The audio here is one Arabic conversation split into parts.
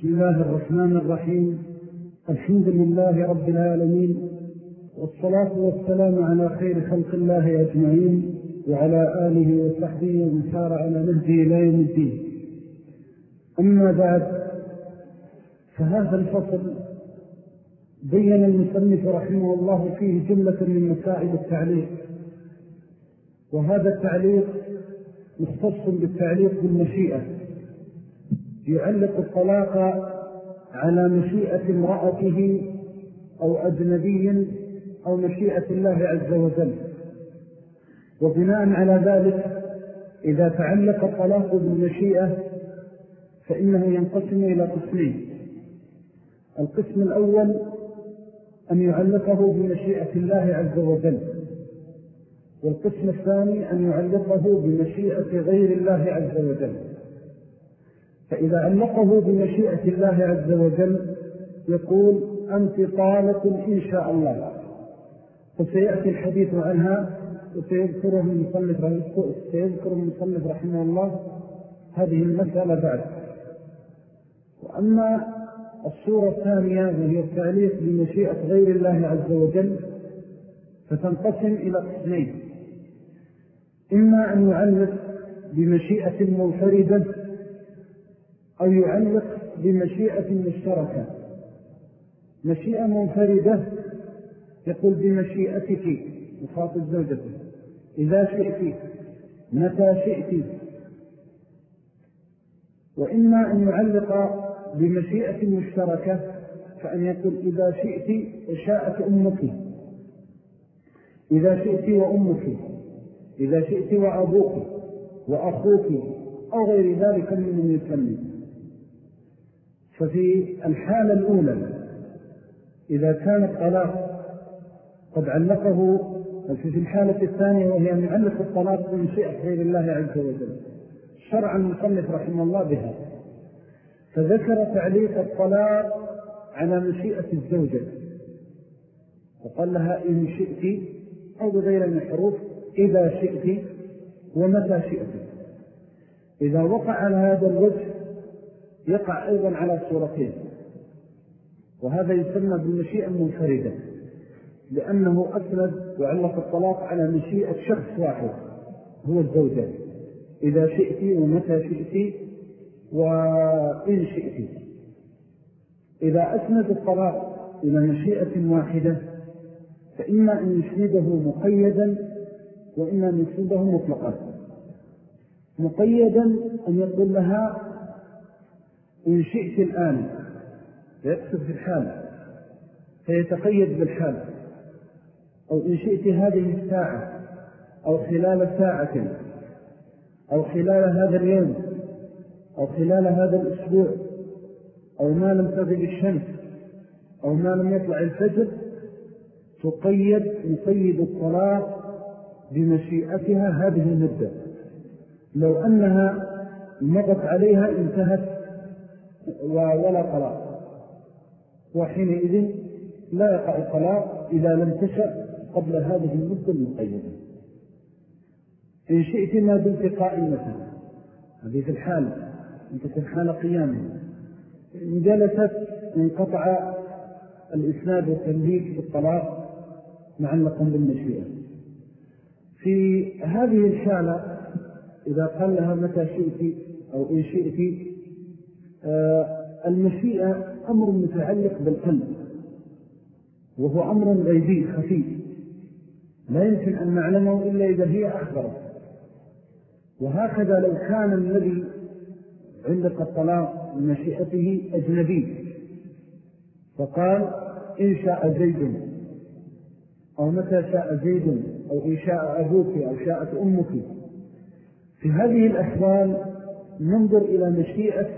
بسم الله الرحمن الرحيم. الحمد لله رب العالمين والصلاة والسلام على خير خلق الله أجمعين وعلى آله وصحبه ومن سار على نهجه إلى يوم الدين. أما بعد فهذا الفصل بين المصنف رحمه الله فيه جملة من مسائل التعليق وهذا التعليق مختص بالتعليق بالمشيئة. يعلق الطلاق على مشيئة امرأته أو أجنبي أو مشيئة الله عز وجل. وبناء على ذلك إذا تعلق الطلاق بالمشيئة فإنه ينقسم إلى قسمين. القسم الأول أن يعلقه بمشيئة الله عز وجل. والقسم الثاني أن يعلقه بمشيئة غير الله عز وجل. فإذا علقه بمشيئة الله عز وجل يقول أنت طالق إن شاء الله. فسيأتي الحديث عنها وسيذكره المصنف سيذكر رحمه الله. هذه المسألة بعد. وأما الصورة الثانية وهي التعليق بمشيئة غير الله عز وجل فتنقسم إلى قسمين. إما أن يعلق بمشيئة منفردة أو يعلق بمشيئة مشتركة. مشيئة منفردة يقول بمشيئتك وخاطب زوجته. إذا شئت متى شئت. وإما أن يعلق بمشيئة مشتركة فأن يقول إذا شئت وشاءت أمك. إذا شئت وأمك. إذا شئت وأبوك وأخوك أو غير ذلك من يسمي ففي الحالة الأولى إذا كان الطلاق قد علقه في الحالة الثانية وهي أن يعلق الطلاق بمشيئة غير الله عز وجل شرعا المصنف رحمه الله بها. فذكر تعليق الطلاق على مشيئة الزوجة وقال لها إن شئت أو بغير الحروف إذا شئت ومتى شئت. إذا وقع على هذا الوجه يقع أيضا على صورتين. وهذا يسمى بالمشيئة المنفردة لأنه أسند وعلق الطلاق على مشيئة شخص واحد هو الزوجة إذا شئت ومتى شئت وإن شئت. إذا أسند الطلاق إلى مشيئة واحدة فإما أن يسنده مقيدا وإما أن يسنده مطلقا. مقيدا أن يقول لها إن شئت الآن فيقصد في الحال فيتقيد بالحال. أو إن شئت هذه الساعة أو خلال ساعة أو خلال هذا اليوم أو خلال هذا الأسبوع أو ما لم تغب الشمس أو ما لم يطلع الفجر تقيد يقيد الطلاق بمشيئتها هذه المدة. لو أنها مضت عليها انتهت. ولا طلاق. وحينئذ لا يقع الطلاق إذا لم تشأ قبل هذه المدة المقيدة. إن شئت ما دلت قائمة هذه في الحال. أنت في الحال قيامة إن جلست انقطع الإسناد والتنبيك بالطلاق معلقا بالمشيئة. في هذه الحالة إذا قال لها متى شئت أو إن شئت المشيئة أمر متعلق بالقلب وهو أمر غيبي خفيف لا يمكن أن نعلمه إلا إذا هي أخبرت وهكذا لو كان الذي عندك الطلاق مشيئته أجنبي. فقال إن شاء زيد أو متى شاء زيد أو إن شاء أبوك أو شاءت أمك. في هذه الأحوال ننظر إلى مشيئة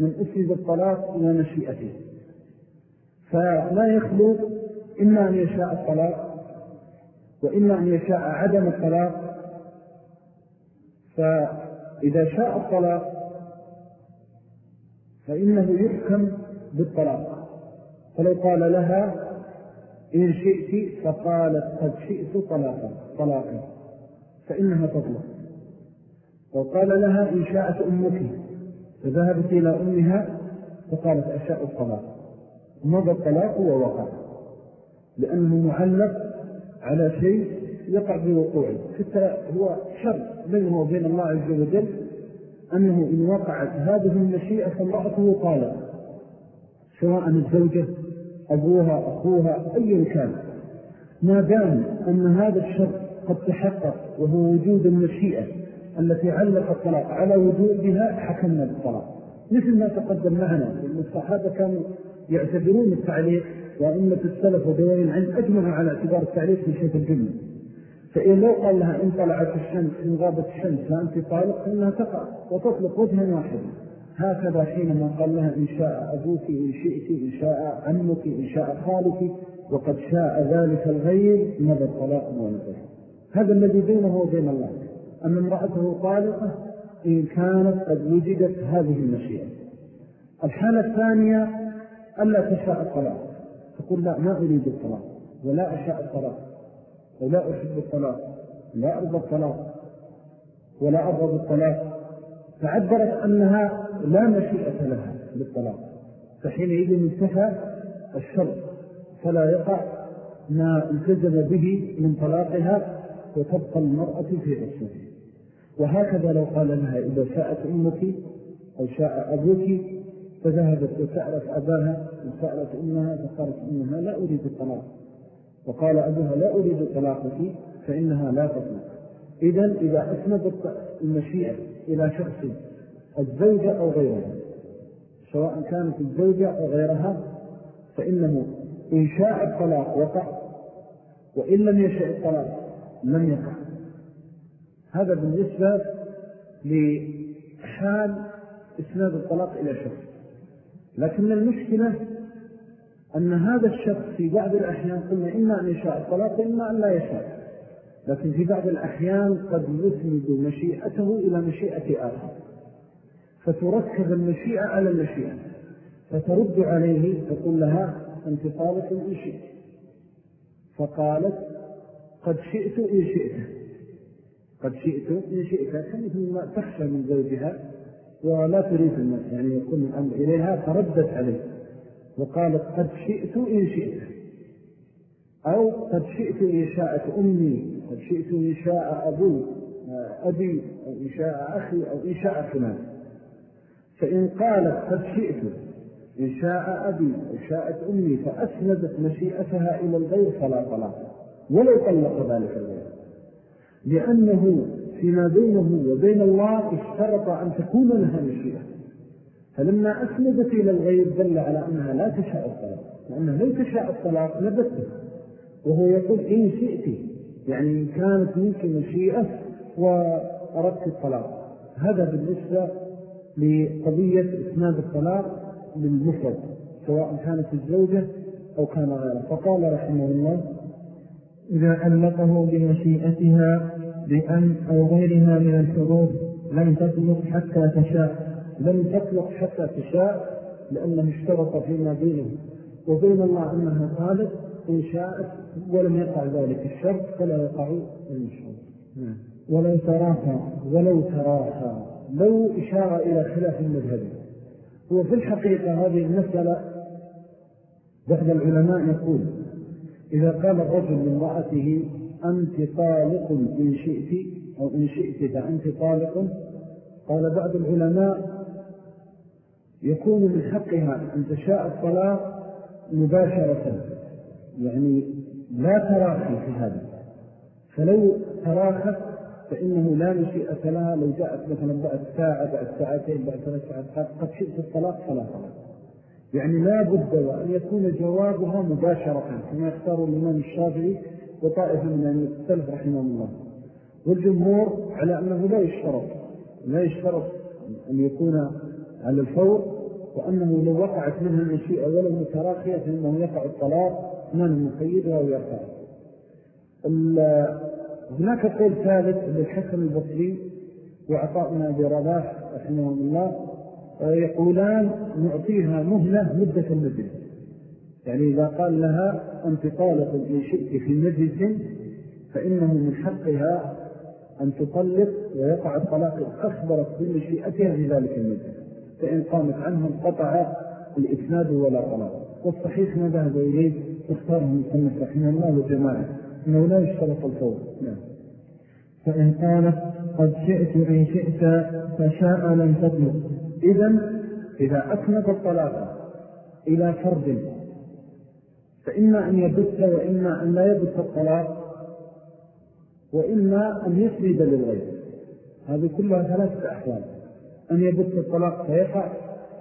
من أسلب الطلاق إلى مشيئته. فلا يخلو إما أن يشاء الطلاق وإما أن يشاء عدم الطلاق. فإذا شاء الطلاق فإنه يحكم بالطلاق. فلو قال لها إن شئت فقالت قد شئت طلاقا طلاقا فإنها تطلق. وقال لها إن شاءت أمك فذهبت إلى أمها فقالت أشاء الطلاق. مضى الطلاق ووقع لأنه معلق على شيء يقع بوقوعه. حتى هو شر بينه وبين الله عز وجل أنه إن وقعت هذه المشيئة فامرأته طالق سواء الزوجة أبوها أخوها أي كان. ما دام أن هذا الشر قد تحقق وهو وجود المشيئة التي علق الطلاق على وجودها حكمنا بالطلاق. مثل ما تقدم معنا أن الصحابة كانوا يعتبرون التعليق وأمة السلف ودوائل العلم أجمعوا على اعتبار التعليق في شيء الجمل فإن لو قال لها إن طلعت الشمس إن غابت الشمس فأنت طالق فإنها تقع وتطلق وجها واحدا. هكذا حينما قال لها إن شاء أبوك إن شئت إن شاء عمك إن شاء خالك وقد شاء ذلك الغير ماذا الطلاق ونزل هذا الذي بينه وبين الله. أن امرأته طالقة إن كانت قد وجدت هذه المشيئة. الحالة الثانية ألا تشاء الطلاق. تقول لا ما أريد الطلاق ولا أشاء الطلاق ولا أحب الطلاق لا أرضى الطلاق ولا أرضى الطلاق فعبرت أنها لا مشيئة لها بالطلاق فحينئذ انتهى الشر فلا يقع ما التزم به من طلاقها وتبقى المرأة في عصمته وهكذا لو قال لها إذا شاءت أمك أو شاء أبوك فذهبت وسألت أباها وسألت أمها فقالت أمها لا أريد الطلاق. وقال أبوها لا أريد طلاقك فإنها لا تطلق. إذن إذا أسندت المشيئة إلى شخص الزوجة أو غيرها سواء كانت الزوجة أو غيرها فإنه إن شاء الطلاق وقع وإن لم يشاء الطلاق لم يقع. هذا بالنسبة لحال إسناد الطلاق إلى شخص. لكن المشكلة أن هذا الشخص في بعض الأحيان قلنا إما أن يشاء الطلاق إما أن لا يشاء. لكن في بعض الأحيان قد يسند مشيئته إلى مشيئة آخر. فتركب المشيئة على المشيئة. فترد عليه تقول لها أنت طالق إن شئت. فقالت قد شئت إن شئت. قد شئت إن شئت كانت ما تخشى من زوجها ولا تريد الناس يعني يكون الأمر إليها فردت عليه. وقالت قد شئت إن شئت. أو قد شئت إن شاءت أمي قد شئت إن شاء أبو أبي أو إن شاء أخي أو إن شاء فلان. فإن قالت قد شئت إن شاء أبي أو شاءت أمي فأسندت مشيئتها إلى الغير فلا طلاق ولو طلق ذلك الغير. لأنه فيما بينه وبين الله اشترط أن تكون لها مشيئة. فلما أسندت إلى الغير دل على أنها لا تشاء الطلاق لأنها لو تشاء الطلاق نبته وهو يقول إن شئت يعني إن كانت منك مشيئة وأردت الطلاق. هذا بالنسبة لقضية إسناد الطلاق للمفرد سواء كانت الزوجة أو كان غيره. فقال رحمه الله إذا علقه بمشيئتها بأن أو غيرها من الحروف لم تطلق حتى تشاء. لم تطلق حتى تشاء لأنه اشترط فيما بينه. وبين الله أنها قالت إن شاءت ولم يقع ذلك الشرط فلا يقع المشروط. ولو تراها ولو تراها لو إشارة إلى خلاف المذهبي هو في الحقيقة هذه المسألة بعض العلماء يقول إذا قال الرجل لامرأته أنت طالق إن شئت أو إن شئت فأنت طالق. قال بعض العلماء يكون من حقها أن تشاء الطلاق مباشرة يعني لا تراخي في هذا. فلو تراخت فإنه لا مشيئة لها لو جاءت مثلا بعد ساعة بعد ساعتين بعد ثلاث ساعات قد شئت الطلاق فلا طلاق يعني لا بد وأن يكون جوابها مباشرة كما يختار الإمام الشافعي وطائفة من السلف رحمه الله. والجمهور على أنه لا يشترط لا يشترط أن يكون على الفور وأنه لو وقعت منها المشيئة ولو متراخية فإنه يقع الطلاق من المقيدها ويرفع هناك قول ثالث للحسن البصري وعطاءنا برباح رحمه الله يقولان نعطيها مهلة مدة المجلس يعني إذا قال لها أنت طالق إن شئت في مجلس فإنه من حقها أن تطلق ويقع الطلاق أخبرت بمشيئتها في ذلك المجلس فإن قامت عنه انقطع الإسناد ولا طلاق. والصحيح ما ذهب إليه اختاره المصنف رحمه الله وجماعة أنه لا يشترط الفور. نعم. فإن قالت قد شئت إن شئت فشاء لم تطلق. إذا إذا أسند الطلاق إلى فرد فإما أن يبث وإما أن لا يبث الطلاق وإما أن يسند للغير. هذه كلها ثلاثة أحوال. أن يبث الطلاق فيقع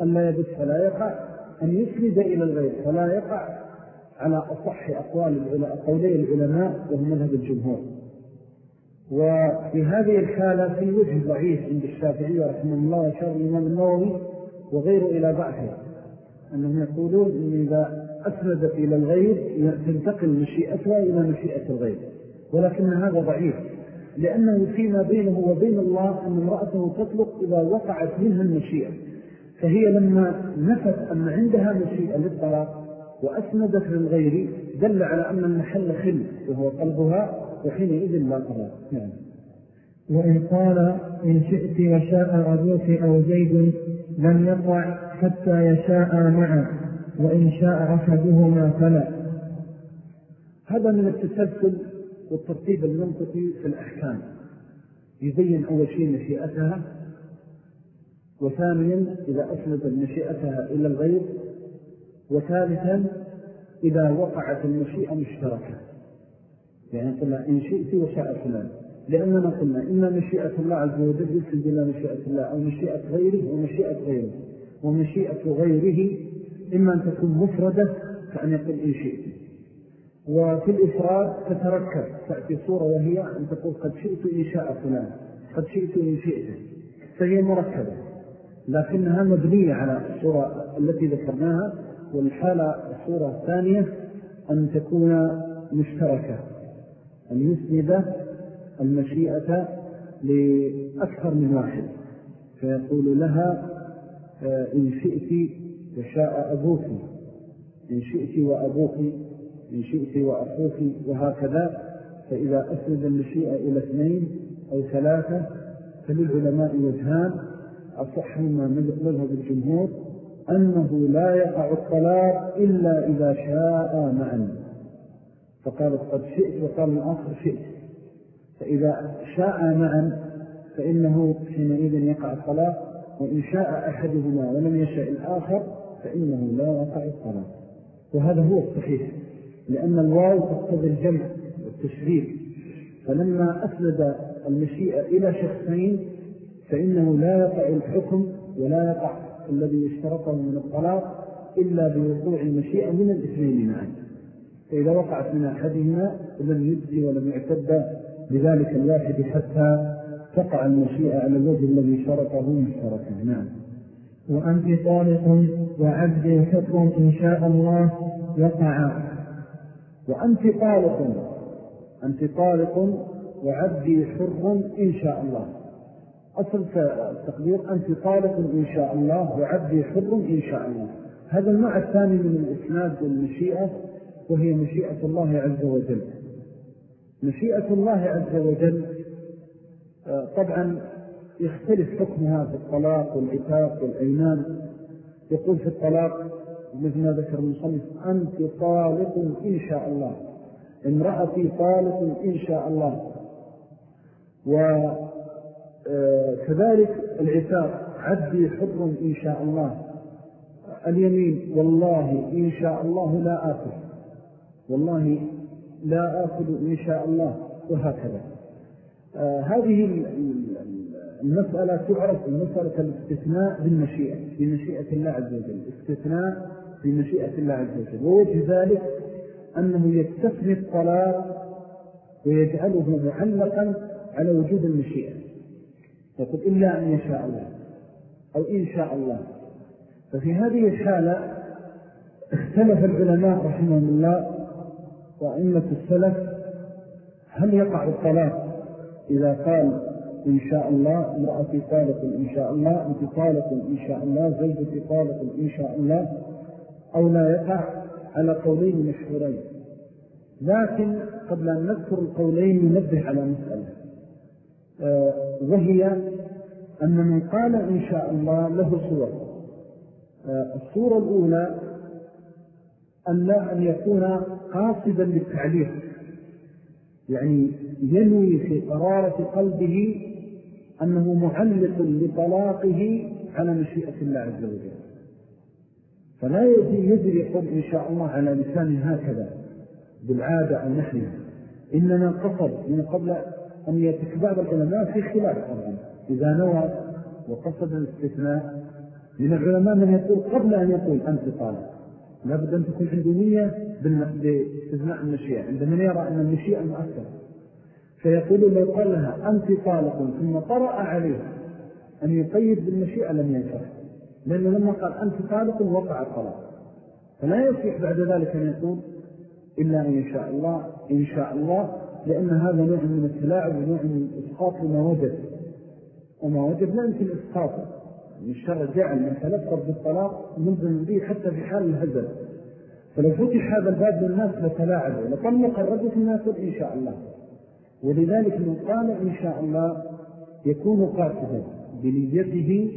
أن لا يبث فلا يقع أن يسند إلى الغير فلا يقع. على أصح أقوال قولي العلماء وهو مذهب الجمهور. وفي هذه الحالة في وجه ضعيف عند الشافعي رحمه الله وشار الإمام النووي وغيره إلى ضعفه. أنهم يقولون إن إذا أسندت إلى الغير تنتقل مشيئتها إلى مشيئة الغير ولكن هذا ضعيف لأنه فيما بينه وبين الله أن امرأته تطلق إذا وقعت منها المشيئة. فهي لما نفت أن عندها مشيئة للطلاق وأسندت للغير دل على أن المحل خل وهو قلبها وحينئذ لا طلاق. نعم. وإن قال إن شئت وشاء أبوك أو زيد لم يقع حتى يشاء معا وإن شاء أحدهما فلا. هذا من التسلسل والترتيب المنطقي في الأحكام. يبين أول شيء مشيئتها وثانيا إذا أسند مشيئتها إلى الغير وثالثا إذا وقعت المشيئة مشتركة. يعني قلنا إن شئت وشاء فلان. لأننا قلنا إما مشيئة الله عز وجل يسند إلى مشيئة الله أو مشيئة غيره ومشيئة غيره. ومشيئة غيره إما أن تكون مفردة كأن يقول إن شئت. وفي الإفراد تتركب تأتي صورة وهي أن تقول قد شئت إن شاء فلان قد شئت إن شئت. فهي مركبة لكنها مبنية على الصورة التي ذكرناها والحالة الصورة الثانية أن تكون مشتركة أن يسند المشيئة لأكثر من واحد. فيقول لها آه، إن شئت وشاء أبوك إن شئت وأبوك إن شئت وأخوك وهكذا فإذا أسند المشيئة إلى اثنين أو ثلاثة فللعلماء وجهان أصحهما مذهب الجمهور أنه لا يقع الطلاق إلا إذا شاء معا. فقالت قد شئت وقال الآخر شئت. فإذا شاء معا فإنه حينئذ يقع الطلاق وإن شاء أحدهما ولم يشاء الآخر فإنه لا يقع الطلاق وهذا هو الصحيح لأن الواو تقتضي الجمع والتشريك. فلما أسند المشيئة إلى شخصين فإنه لا يقع الحكم ولا يقع الذي اشترطه من الطلاق إلا بوقوع المشيئة من الاثنين معا. فإذا وقعت من أحدهما لم يجزي ولم يعتد بذلك الواحد حتى تقع المشيئة على الوجه الذي شرطه مشتركا. نعم. وأنت طالق وعبد حكم إن شاء الله يقع. وأنت طالق أنت طالق وعبدي حر إن شاء الله. أصل التقدير أنت طالق إن شاء الله وعبدي حر إن شاء الله. هذا النوع الثاني من الإسناد والمشيئة وهي مشيئة الله عز وجل. مشيئة الله عز وجل آه، طبعا يختلف حكمها في الطلاق والعتاق والأيمان يقول في الطلاق مثل ما ذكر المصنف أنت طالق إن شاء الله. امرأتي طالق إن شاء الله. وكذلك آه، العتاق عبدي حر إن شاء الله. اليمين والله إن شاء الله لا آكل. والله لا آكل إن شاء الله. وهكذا. آه هذه المسألة تعرف المسألة الاستثناء بالمشيئة بمشيئة الله عز وجل. استثناء بمشيئة الله عز وجل. ووجه ذلك أنه يستثني الطلاق ويجعله معلقا على وجود المشيئة. يقول إلا أن يشاء الله أو إن شاء الله. ففي هذه الحالة اختلف العلماء رحمهم الله وأئمة السلف هل يقع الطلاق إذا قال إن شاء الله امرأتي طالق إن شاء الله أنت طالق إن شاء الله زوجتي طالق إن شاء الله أو لا يقع على قولين مشهورين. لكن قبل أن نذكر القولين ننبه على مسألة. آه، وهي أن من قال إن شاء الله له صور آه، الصورة الأولى أن لا أن يكون قاصدا للتعليق. يعني ينوي في قرارة قلبه أنه معلق لطلاقه على مشيئة الله عز وجل. فلا يجري يقول إن شاء الله على لسان هكذا بالعادة أو نحن إنما قصد من قبل أن يتكباب العلماء في خلاف طبعا إذا نوى وقصد الاستثناء من العلماء من يقول قبل أن يقول أنت طالب لابد أن تكون عنده نية باستثناء المشيئة. عند من يرى أن المشيئة مؤثرة فيقول لو قال لها أنت طالق ثم طرأ عليه أن يقيد بالمشيئة لم ينفع لأنه لما قال أنت طالق وقع الطلاق. فلا يصيح بعد ذلك أن يقول إلا أن شاء الله إن شاء الله لأن هذا نوع من التلاعب ونوع من الإسقاط لما وجد. وما وجد لا يمكن إسقاطه الشرع جعل من تلفظ بالطلاق ملزم به حتى في حال الهزل. فلو فتح هذا الباب للناس لتلاعبوا لطلق الرجل الناس إن شاء الله. ولذلك من قال إن شاء الله يكون قاسدا بنيته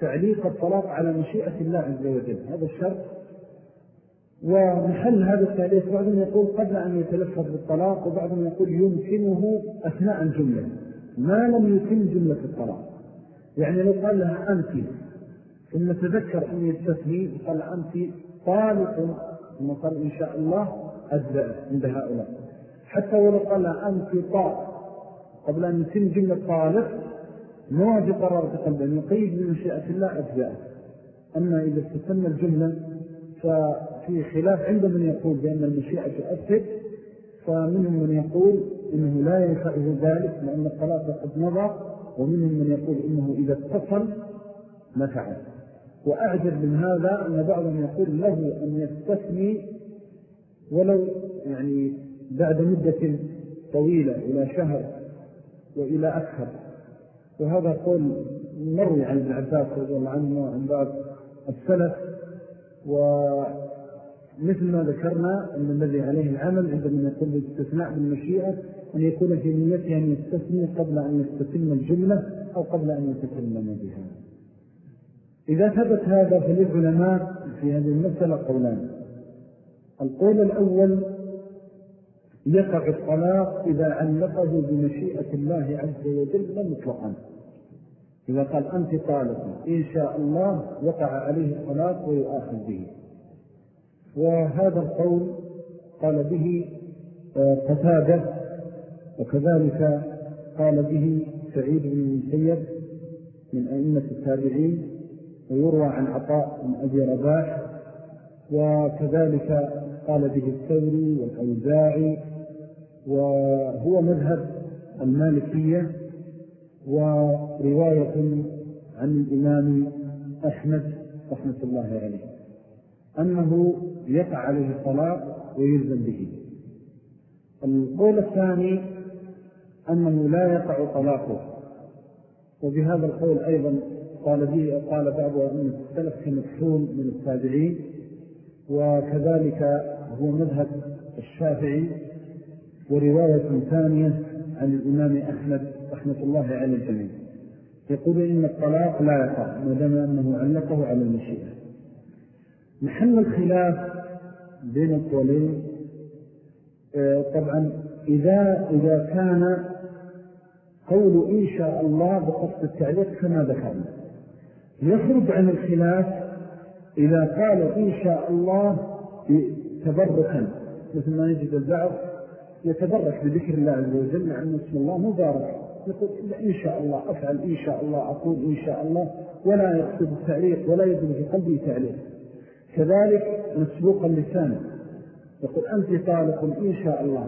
تعليق الطلاق على مشيئة الله عز وجل. هذا الشرط. ومحل هذا التعليق بعضهم يقول قبل أن يتلفظ بالطلاق وبعضهم يقول يمكنه أثناء الجملة. ما لم يتم جملة الطلاق. يعني لو قال لها أنت ثم تذكر أن يستثني قال أنت طالق ثم قال إن شاء الله أجزأ عند هؤلاء. حتى ولو قال أنت طالق. قبل أن يتم جملة طالق ما بقرارة قلب أن يقيد بمشيئة الله أجزاء أما إذا استثنى الجملة ففي خلاف عند من يقول بأن المشيئة تؤثر فمنهم من يقول إنه لا ينفعه ذلك لأن الطلاق قد مضى ومنهم من يقول إنه إذا اتصل نفعه. وأعجب من هذا أن بعضهم يقول له أن يستثني ولو يعني بعد مدة طويلة إلى شهر وإلى أكثر. وهذا قول مروي عن ابن عباس رضي الله عنه وعن بعض السلف. ومثل ما ذكرنا أن الذي عليه العمل عندما يقول بالاستثناء بالمشيئة أن يكون في نيته أن يستثني قبل أن يستثن الجملة أو قبل أن يتكلم بها. إذا ثبت هذا فللعلماء في هذه المسألة قولان. القول الأول يقع الطلاق إذا علقه بمشيئة الله عز وجل مطلقا. إذا قال أنت طالق إن شاء الله وقع عليه الطلاق ويؤاخذ به. وهذا القول قال به آه، قتادة وكذلك قال به سعيد بن المسيب من أئمة التابعين ويروى عن عطاء من أبي رباح وكذلك قال به الثوري والأوزاعي وهو مذهب المالكية ورواية عن الإمام أحمد رحمة الله عليه أنه يقع عليه الطلاق ويلزم به. القول الثاني أنه لا يقع طلاقه وبهذا القول أيضا قال به قال بعض أئمة السلف كمكحول من التابعين وكذلك هو مذهب الشافعي ورواية ثانية عن الإمام أحمد رحمة الله على الجميع. يقول إن الطلاق لا يقع مدام أنه علقه على المشيئة. محل الخلاف بين القولين آه، طبعا إذا, إذا كان قول إن شاء الله بقصد التعليق كما ذكرنا. يخرج عن الخلاف إذا قال إن شاء الله تبركا مثل ما يجد البعض يتبرك بذكر الله عز وجل لأن اسم الله مبارك. يقول إن شاء الله أفعل إن شاء الله أقول إن شاء الله. ولا يقصد التعليق ولا يدل في قلبه تعليق. كذلك مسبوق اللسان. يقول أنت طالق إن شاء الله.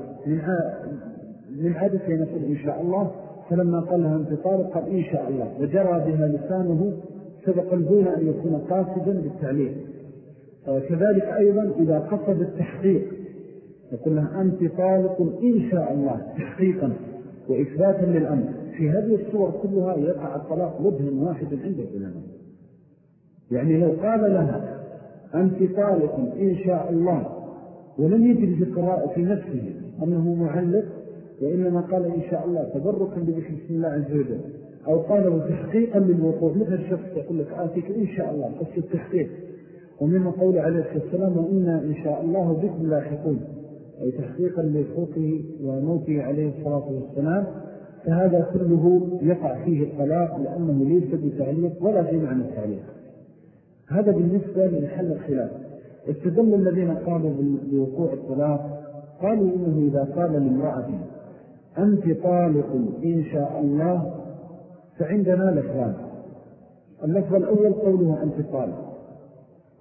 من عادة يقول إن شاء الله. فلما قال لها أنت طالق قال إن شاء الله. وجرى بها لسانه سبق الدون أن يكون قاصدا بالتعليق. كذلك أيضا إذا قصد التحقيق. يقول لها أنت طالق إن شاء الله تحقيقا وإثباتا للأمر. في هذه الصور كلها يقع الطلاق مبهم واحد عند العلماء. يعني لو قال لها أنت طالق إن شاء الله ولم يجد في نفسه أنه معلق وإنما قال إن شاء الله تبركا بذكر الله عز وجل أو قاله تحقيقا للوقوع مثل الشخص يقول لك آتيك إن شاء الله قصة التحقيق. ومن قول عليه الصلاة والسلام وإنا إن شاء الله بكم لاحقون. أي تحقيقا لخوته وموته عليه الصلاة والسلام فهذا كله يقع فيه الطلاق لأنه ليس بتعليق ولا في معنى التعليق. هذا بالنسبة لحل الخلاف. استدل الذين قالوا بوقوع الطلاق قالوا إنه إذا قال لامرأة أنت طالق إن شاء الله فعندنا لفظان. اللفظ الأول قوله أنت طالق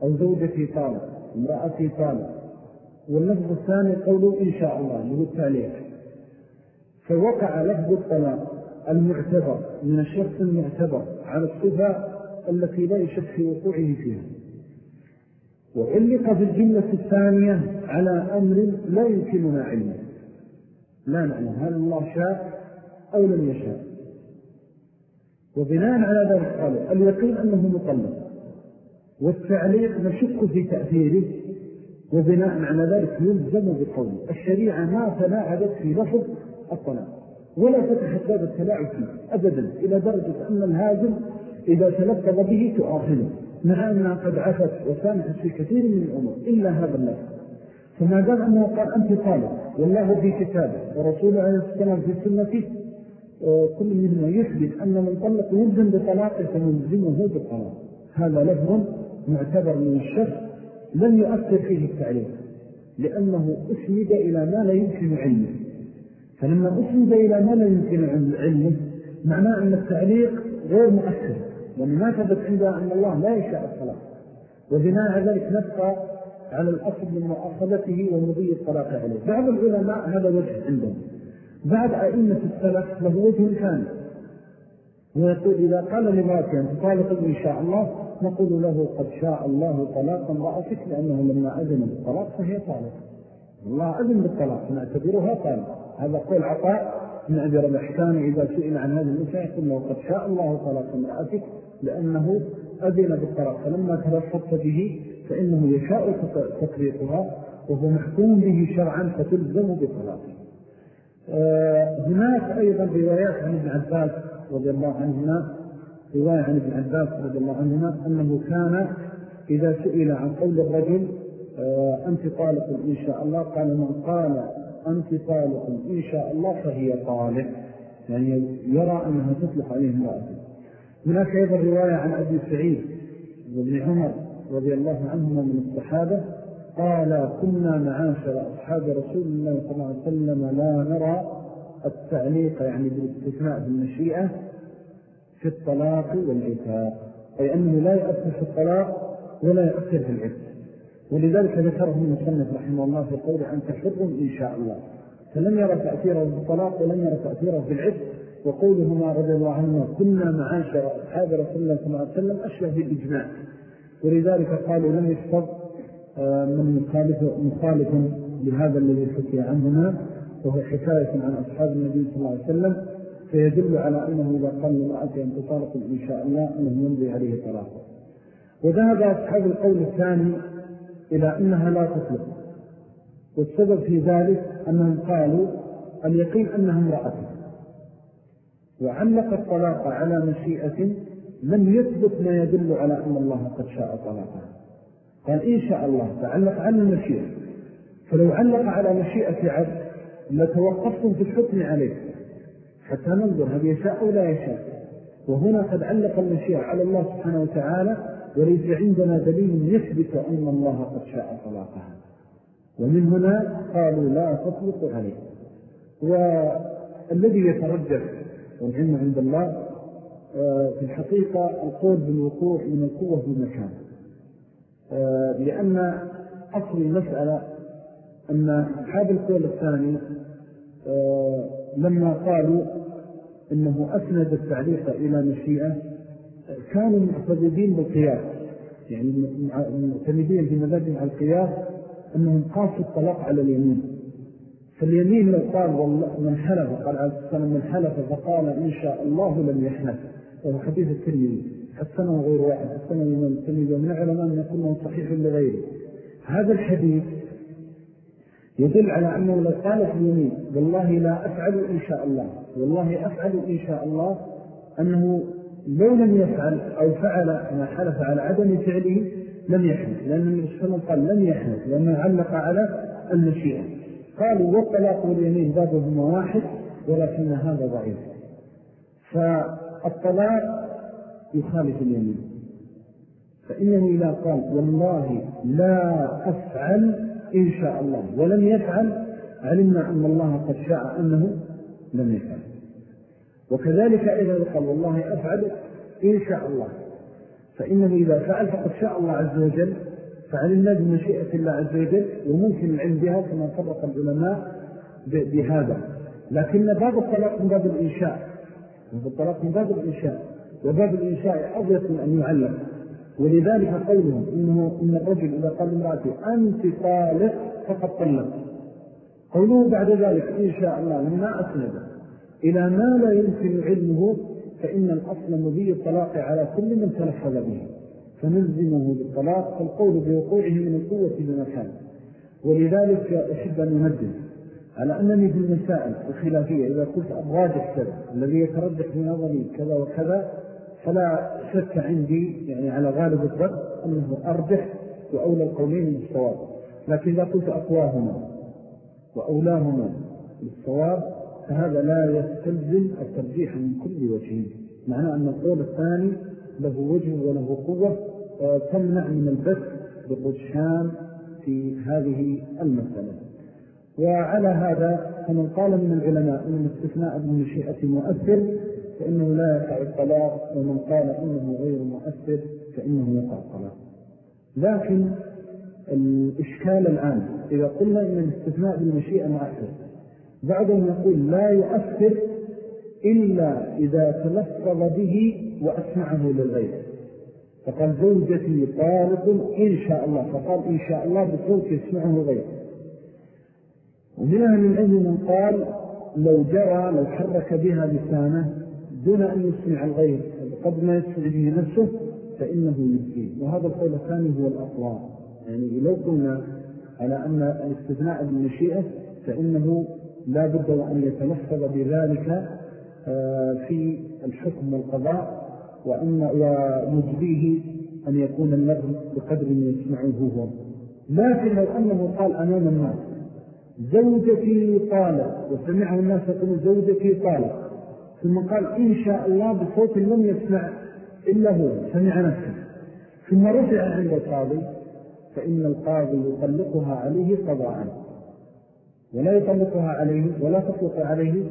أو زوجتي طالق امرأتي طالق. واللفظ الثاني قوله إن شاء الله اللي هو التعليق. فوقع لفظ الطلاق المعتبر من الشخص المعتبر على الصفة التي لا يشك في وقوعه فيها. وعلق في الجملة الثانية على أمر لا يمكننا علمه. لا نعلم هل الله شاء أو لم يشاء؟ وبناء على ذلك قالوا اليقين أنه مطلق. والتعليق نشك في تأثيره وبناء على ذلك يلزم بقوله. الشريعة ما تلاعبت في لفظ الطلاق ولا فتحت باب التلاعب فيه أبدا إلى درجة أن الهاجم إذا تلفظ به تؤاخذه مع أنها قد عفت وسامحت في كثير من الأمور إلا هذا اللفظ. فما دام أنه قال أنت طالب والله في كتابه ورسوله عليه السلام في سنته آه، كل منه يثبت أن من طلق يلزم بطلاقه فملزمه بطلاق هذا لفظ معتبر من الشخص لم يؤثر فيه التعليم لأنه أسند إلى ما لا يمكن علمه. فلما أسند إلى ما لا يمكن علمه معناه أن التعليق غير مؤثر. لأنه ما ثبت عندها أن الله لا يشاء الصلاة. وبناء ذلك نبقى على الأصل من مؤاخذته ومضي الصلاة عليه. بعض العلماء هذا وجه عندهم. بعض أئمة السلف له وجه ثاني. ويقول إذا قال لمرأتي أن تطالق إن شاء الله نقول له قد شاء الله طلاق امرأتك لأنه لما أذن بالطلاق فهي طالق الله أذن بالطلاق فنعتبرها طالق هذا قول عطاء من أبي ربح كان إذا سئل عن هذا النساء يقول له قد شاء الله طلاق امرأتك لأنه أذن بالطلاق. فلما تلفظت به فإنه يشاء تطبيقها وهو محكوم به شرعا فتلزم بطلاقه. آه، هناك أيضا روايات عن ابن عباس رضي الله عنهما رواية عن ابن عباس رضي الله عنهما أنه كان إذا سئل عن قول الرجل آه، أنت طالق إن شاء الله قال من قال أنت طالق إن شاء الله فهي طالق. يعني يرى أنها تطلق عليه امرأته هناك أيضا رواية عن أبي سعيد وابن عمر رضي الله عنهما من الصحابة قال كنا معاشر أصحاب رسول الله صلى الله عليه وسلم لا نرى التعليق يعني بالاستثناء بالمشيئة في الطلاق والعتاق أي أنه لا يؤثر في الطلاق ولا يؤثر في العتاق ولذلك ذكره المصنف رحمه الله في قوله أنت حر إن شاء الله. فلم يرى تأثيره بالطلاق ولم يرى تأثيره بالعتق وقولهما رضي الله عنه كنا معاشر أصحاب رسول الله صلى الله عليه وسلم أشبه بالإجماع. ولذلك قالوا لم يفتض آه، من مخالف, مخالف لهذا الذي حكي عنهما وهو حكاية عن أصحاب النبي صلى الله عليه وسلم. فيدل على أنه إذا قال لمرأة أن تطالق إن شاء الله أنه يمضي عليه طلاقه وذهب أصحاب القول الثاني إلى أنها لا تطلق. والسبب في ذلك أنهم قالوا اليقين أنها امرأة وعلق الطلاق على مشيئة لم يثبت ما يدل على أن الله قد شاء طلاقها. قال إن شاء الله تعلق على المشيئة. فلو علق على مشيئة عبد لتوقفتم في الحكم عليه. حتى ننظر هل يشاء أو لا يشاء. وهنا قد علق المشيئة على الله سبحانه وتعالى وليس عندنا دليل يثبت أن الله قد شاء طلاقها. ومن هنا قالوا لا تطلق عليه. والذي يترجح والعلم عند الله آه، في الحقيقة القول بالوقوع من القوة بالمكان. آه، لأن أصل المسألة أن أصحاب القول الثاني آه، لما قالوا إنه أسند التعليق إلى مشيئة كانوا معتمدين بالقياس. يعني معتمدين في على القياس أنهم قاسوا الطلاق على اليمين. فاليمين لو قال والله من حلف قال عليه السلام من حلف فقال إن شاء الله لم يحنف وهو حديث الترمذي. حسنه غير واحد حسنه من الترمذي ومن علماء أن صحيح لغيره. هذا الحديث يدل على أنه لو قال في اليمين. والله لا أفعل إن شاء الله. والله أفعل إن شاء الله أنه لو لم يفعل أو فعل ما حلف على عدم فعله لم يحنث لأن وسلم قال لم يحنث لأنه علق على المشيئة. قالوا والطلاق واليمين بابهما واحد ولكن هذا ضعيف. فالطلاق يخالف اليمين. فإنه إذا قال والله لا أفعل إن شاء الله. ولم يفعل علمنا أن الله قد شاء أنه لم يفعل. وكذلك إذا قال والله أفعل إن شاء الله. فإنه إذا فعل فقد شاء الله عز وجل. فعلمنا بمشيئة الله عز وجل وممكن العلم بها كما فرق العلماء بهذا. لكن باب الطلاق من باب الإنشاء. باب الطلاق من باب الإنشاء. وباب الإنشاء أضيق من أن يعلم. ولذلك قولهم إنه إن الرجل إذا قال امرأتي أنت طالق فقد طلق. قوله بعد ذلك إن شاء الله لما أسند. إلى ما لا يمكن علمه فإن الأصل مبي الطلاق على كل من تلفظ به. فنلزمه بالطلاق فالقول بوقوعه من القوة بمكان ولذلك أحب أن يمدد على أنني في المسائل الخلافية إذا قلت أبراجح كذا الذي يترجح نظري كذا وكذا فلا شك عندي يعني على غالب الضرب أنه أرجح وأولى القولين بالصواب لكن إذا قلت أقواهما وأولاهما بالصواب فهذا لا يستلزم الترجيح من كل وجهين معنى أن القول الثاني له وجه وله قوة تمنع من البث بالرجحان في هذه المسألة. وعلى هذا فمن قال من العلماء أن الاستثناء بالمشيئة مؤثر فإنه لا يقع الطلاق ومن قال إنه غير مؤثر فإنه يقع الطلاق. لكن الإشكال الآن إذا قلنا إن الاستثناء بالمشيئة مؤثر بعضهم يقول لا يؤثر إلا إذا تلفظ به وأسمعه للغير. فقال زوجتي طالق إن شاء الله فقال إن شاء الله بصوت يسمعه غير. ومن أهل العلم من قال لو جرى لو حرك بها لسانه دون أن يسمع الغير قبل ما يسمع به نفسه فإنه يبكي وهذا القول الثاني هو الأقوى. يعني لو قلنا على أن الاستثناء بالمشيئة فإنه لا بد وأن يتلفظ بذلك آه، في الحكم والقضاء وأن ويجبيه أن يكون النظر بقدر يسمعه هو. لكن لو أنه قال أمام الناس زوجتي طالق وسمعه الناس يقول زوجتي طالق ثم قال إن شاء الله بصوت لم يسمع إلا هو سمع نفسه. ثم رفع عند القاضي فإن القاضي يطلقها عليه قضاء. ولا يطلقها عليه ولا تطلق عليه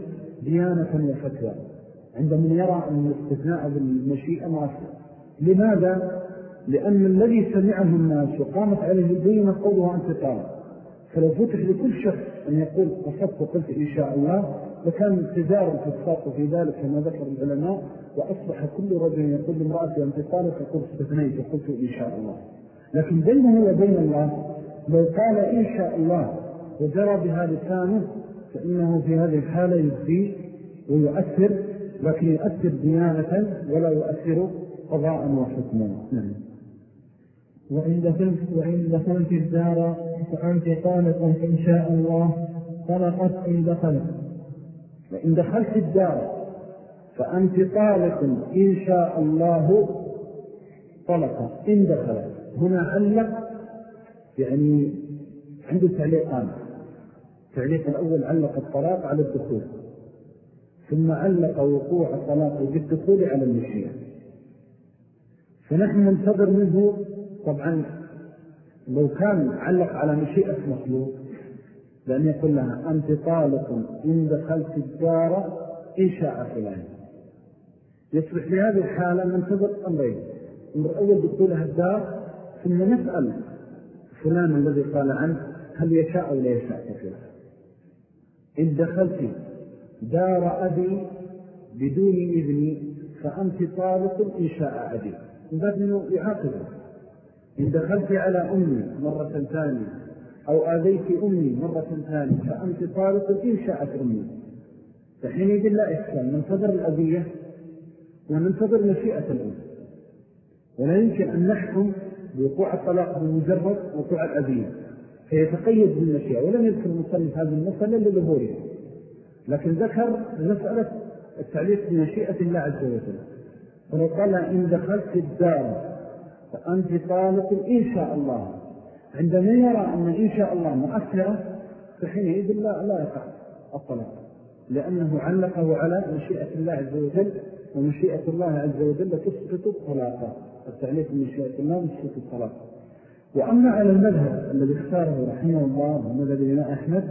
ديانة وفتوى. عند من يرى أن الاستثناء بالمشيئة مؤثر لماذا؟ لأن الذي سمعه الناس وقامت عليه دين قوله أنت طالق فلو فتح لكل شخص أن يقول قصدت وقلت إن شاء الله لكان تجار في الساق في ذلك كما ذكر العلماء وأصبح كل رجل يقول لامرأتي أنت طالق يقول استثنيت وقلت إن شاء الله. لكن بينه وبين الله لو قال إن شاء الله وجرى بها لسانه فإنه في هذه الحالة يبدي ويؤثر لكن يؤثر ديانة ولا يؤثر قضاء وحكما. نعم. وإن دخلت, وإن دخلت الدار فأنت طالق إن شاء الله طلقت إن دخلت وإن دخلت الدار فأنت طالق إن شاء الله طلق. إن دخلت هنا علق يعني عنده تعليقان التعليق الأول علق الطلاق على الدخول ثم علق وقوع الطلاق بالدخول على المشيئة فنحن ننتظر منه طبعا لو كان علق على مشيئة مخلوق لأن يقول لها أنت طالق إن دخلت الدار إن شاء فلان. يصبح في هذه الحالة ننتظر أمرين. أمر أول دخولها الدار ثم نسأل فلان الذي قال عنه هل يشاء أو لا يشاء كثيرا إن دخلت دار أبي بدون إذني فأنت طالق إن شاء أبي. من يعاقبه. إن دخلت على أمي مرة ثانية أو آذيت أمي مرة ثانية فأنت طالق إن شاءت أمي. فحينئذ لا إحسان ننتظر الأذية وننتظر مشيئة الأم ولا يمكن أن نحكم بوقوع الطلاق بمجرد وقوع الأذية. فيتقيد بالمشيئة ولم يذكر المصنف هذه المسألة لظهورها لكن ذكر مسألة التعليق بمشيئة الله عز وجل. ولو قال إن دخلت الدار فأنت طالق إن شاء الله. عندما يرى أن إن شاء الله مؤثرة فحينئذ لا, لا يقع الطلاق. لأنه علقه على مشيئة الله عز وجل ومشيئة الله عز وجل تسقط الطلاق. التعليق من مشيئة الله تسقط الطلاق. وأما على المذهب الذي اختاره رحمه الله مذهب الإمام أحمد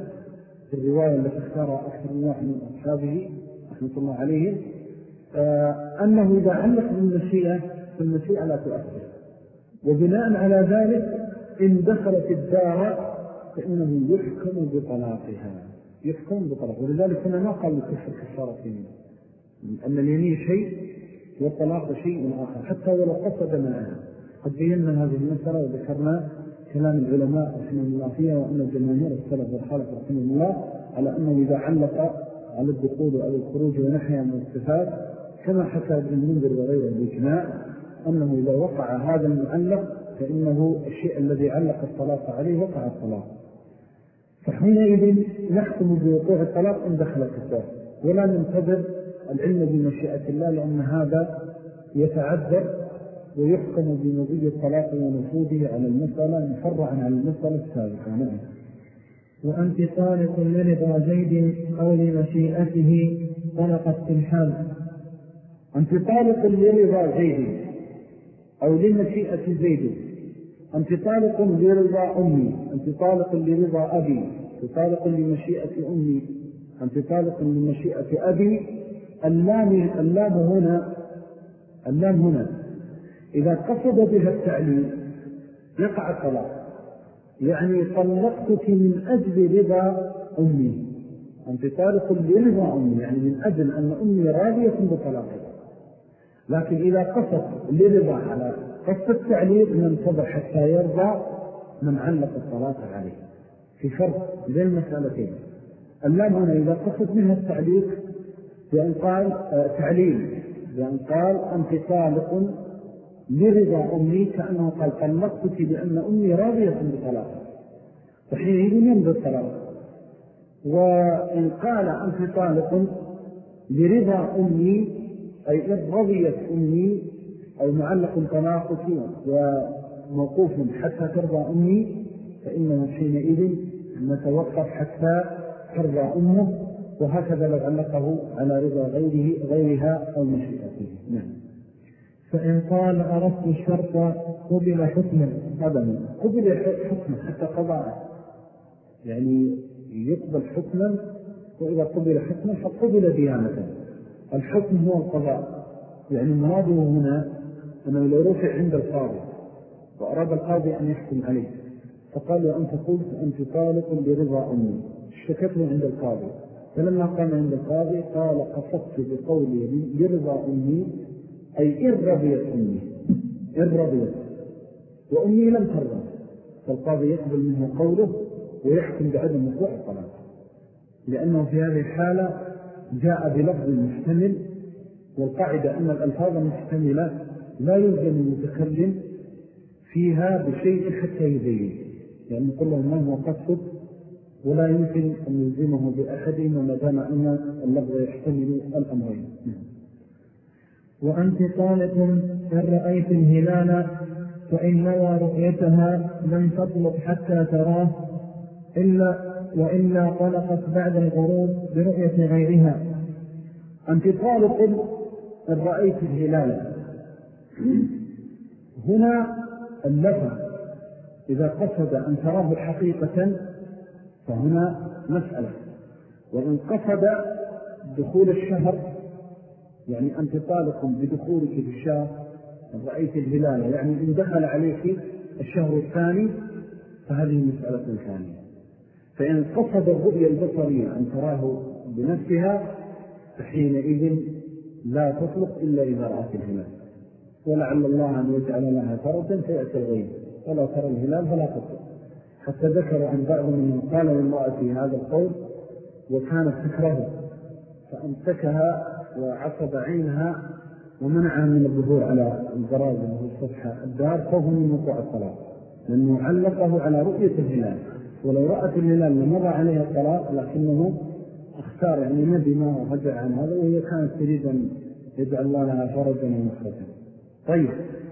في الرواية التي اختارها أكثر واحد من أصحابه رحمة الله عليه آه، أنه إذا علق بالمشيئة فالمشيئة لا تؤثر. وبناء على ذلك إن دخلت الدار فإنه يحكم بطلاقها يحكم بطلاقها. ولذلك هنا ما قال لكفر كفارة أن اليمين شيء والطلاق شيء آخر. حتى ولو قصد معها قد بينا هذه المسألة وذكرنا كلام العلماء رحمه الله فيها وأن الجماهير السلف والخالف رحمه الله على أنه إذا علق على الدخول أو الخروج ونحيا من الصفات كما حكى ابن المنذر وغيره الإجماع أنه إذا وقع هذا المعلق فإنه الشيء الذي علق الطلاق عليه وقع الطلاق. فحينئذ نحكم بوقوع الطلاق إن دخلت الدار ولا ننتظر العلم بمشيئة الله لأن هذا يتعذر ويحكم بمضي الطلاق ونفوذه على المسألة مفرعا على المسألة السابقة. نعم. وأنت طالق لرضا زيد أو لمشيئته طلقت الحال. أنت طالق لرضا زيد أو لمشيئة زيد. أنت طالق لرضا أمي أنت طالق لرضا أبي أنت طالق لمشيئة أمي أنت طالق لمشيئة أبي. اللام, اللام هنا اللام هنا. إذا قصد بها التعليم يقع الطلاق. يعني طلقتك من أجل رضا أمي. أنت طالق لرضا أمي يعني من أجل أن أمي راضية بطلاقك لكن إذا قصد لرضا على قصد التعليق ننتظر حتى يرضى من علق الطلاق عليه؟ في فرق بين المسألتين اللام هنا إذا قصد منها التعليق بأن قال آه تعليل بأن قال أنت طالق لرضا أمي كأنه قال طلقتك لأن أمي راضية بطلاق فحينئذ ينظر الطلاق وإن قال أنت طالق لرضا أمي أي إن رضيت أمي أو معلق طلاقك وموقوف حتى ترضى أمي فإنه حينئذ نتوقف حتى ترضى أمه وهكذا لو علقه على رضا غيره غيرها أو مشيئته. نعم. فإن قال أردت الشرط قبل حكما أبدا قبل حكما حتى قضاء يعني يقبل حكما وإذا قبل حكما فقبل ديانة. الحكم هو القضاء. يعني مراده هنا أنه لو رفع عند القاضي وأراد القاضي أن يحكم عليه فقال له أنت قلت أنت طالق برضا أمي. اشتكته عند القاضي. فلما قام عند القاضي قال قصدت بقولي لرضا أمي أي إن رضيت أمي. إن رضيت. وأمي لم ترضى. فالقاضي يقبل منه قوله ويحكم بعدم وقوع الطلاق. لأنه في هذه الحالة جاء بلفظ مشتمل والقاعدة أن الألفاظ المحتملة لا يلزم المتكلم فيها بشيء حتى يبين يعني نقول له ما هو قصد؟ ولا يمكن أن يلزمه بأحدهم ما دام أن اللفظ يحتمل الأمرين. وأنت طالق إن رأيت الهلال فإن نوى رؤيتها لم تطلق حتى تراه إلا وإلا طلقت بعد الغروب برؤية غيرها. أنت طالق إن رأيت الهلال هنا اللفظ إذا قصد أن تراه حقيقة فهنا مسألة. وإن قصد دخول الشهر يعني أنت طالق بدخولك في الشهر إن رأيت الهلال يعني إن دخل عليك الشهر الثاني فهذه مسألة ثانية. فإن قصد الرؤية البصرية أن تراه بنفسها فحينئذ لا تطلق إلا إذا رأت الهلال. ولعل الله أن يجعل لها فرجا فيأتي الغيب. ولا ترى الهلال فلا تطلق حتى ذكر أن بعض من قال للمرأة في هذا القول وكانت تكره فأمسكها وعصب عينها ومنعها من الظهور على الزرازل وهو سطح الدار خوفا من وقوع الطلاق. لأنه علقه على رؤية الهلال. ولو رأت الهلال لمضى عليها الطلاق لكنه أختار يعني ندم ورجع عن هذا وهي كانت تريد أن يجعل الله لها فرجا ومخرجا. طيب.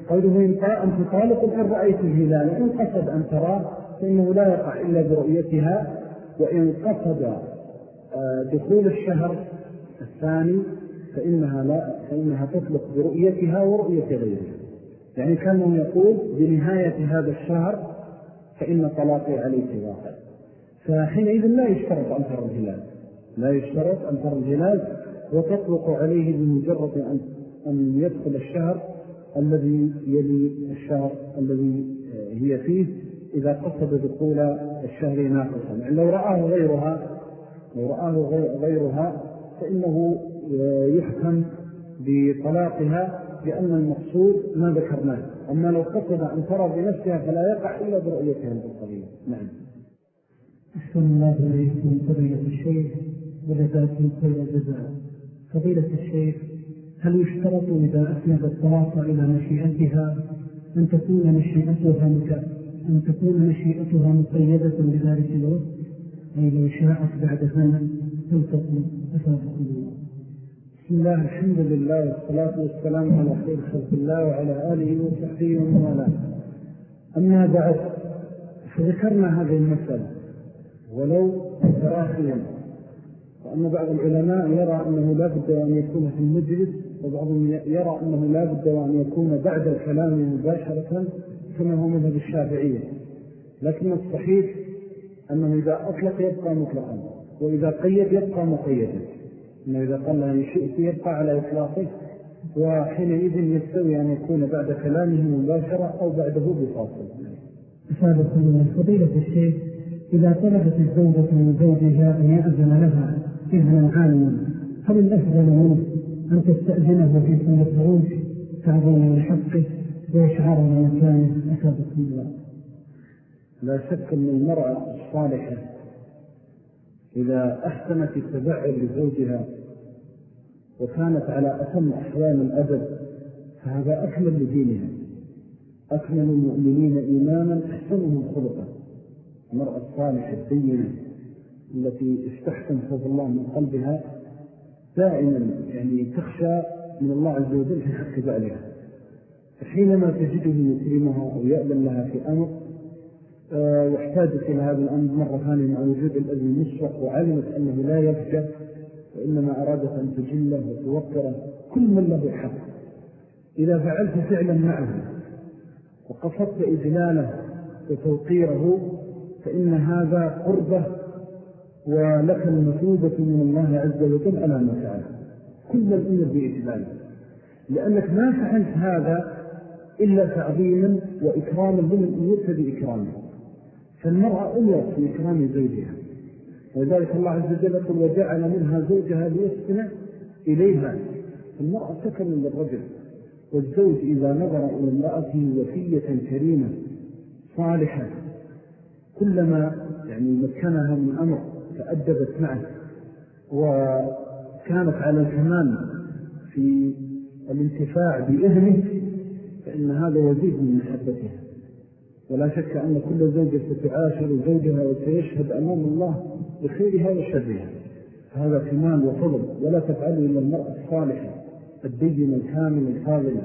قوله أنت طالق إن رأيت الهلال إن قصد أن تراه فإنه لا يقع إلا برؤيتها وإن قصد آه، دخول الشهر الثاني فإنها, لا فإنها تطلق برؤيتها ورؤية غيرها. يعني كانه يقول بنهاية هذا الشهر فإن طلاقي عليك واقع فحينئذ لا يشترط أن ترى الهلال. لا يشترط أن ترى الهلال وتطلق عليه بمجرد أن, أن يدخل الشهر الذي يلي الشهر الذي هي فيه إذا قصد دخول الشهر ناقصا يعني لو رآه غيرها لو رآه غيرها فإنه يحكم بطلاقها لأن المقصود ما ذكرناه. أما لو قصد أن ترى بنفسها فلا يقع إلا برؤيتها البصرية. نعم. أحسن الله عليكم فضيلة الشيخ ولذاتكم خير الجزاء. فضيلة الشيخ هل يشترط إذا أسند الطلاق إلى مشيئتها أن تكون مشيئتها أن تكون مشيئتها مقيدة بذلك الوقت؟ أي لو شاءت بعد سنة تلتقي أفادكم الله. بسم الله الحمد لله والصلاة والسلام على خير خلق الله وعلى آله وصحبه ومن والاه. أما بعد فذكرنا هذه المسألة. ولو تراخيا. وأن بعض العلماء يرى أنه لا بد أن يكون في المجلس وبعضهم يرى أنه لا بد أن يكون بعد الكلام مباشرة كما هو مذهب الشافعية. لكن الصحيح أنه إذا أطلق يبقى مطلقا وإذا قيد يبقى مقيدا. أنه إذا قال له شئت يبقى على إطلاقه وحينئذ يستوي أن يكون بعد كلامه مباشرة أو بعده بفاصل. أسابق من فضيلة الشيخ إذا طلبت الزوجة من زوجها أن يأذن لها إذنا عاما هل الأفضل منه؟ أن تستأذنه في كل خروج تعظيم لحقه وإشعار لمكانه أسابق الله. لا شك أن المرأة الصالحة إذا أحسنت التبعر لزوجها وكانت على أتم أحوال الأدب فهذا أكمل لدينها. أكمل المؤمنين إيمانا أحسنهم خلقا. المرأة الصالحة الدينة التي استحسن فضل الله من قلبها دائما يعني تخشى من الله عز وجل في حق بعلها فحينما تجده يكرمها أو يأذن لها في أمر آه، واحتاجت إلى هذا الأمر مرة ثانية مع وجود الأذن المشرق وعلمت أنه لا يفجأ وإنما أرادت أن تجله وتوقره كل من له حق. إذا فعلت فعلا معه وقصدت إجلاله وتوقيره فإن هذا قربة ولك المثوبة من الله عز وجل على ما فعله كل الأمر بإجلاله لأنك ما فعلت هذا إلا تعظيما وإكراما لمن أمرت بإكرامه فالمرأة أمرت بإكرام زوجها. ولذلك الله عز وجل يقول وجعل منها زوجها ليسكن إليها. المرأة سكن للرجل. والزوج إذا نظر إلى امرأته وفية كريمة صالحة كلما يعني مكنها من أمر تأدبت معه وكانت على الكمال في الانتفاع بإذنه فإن هذا يزيد من محبتها. ولا شك أن كل زوجة ستعاشر زوجها وسيشهد أمام الله بخيرها وشرها. هذا كمال وفضل ولا تفعله إلا المرأة الصالحة الدين الكامل الفاضلة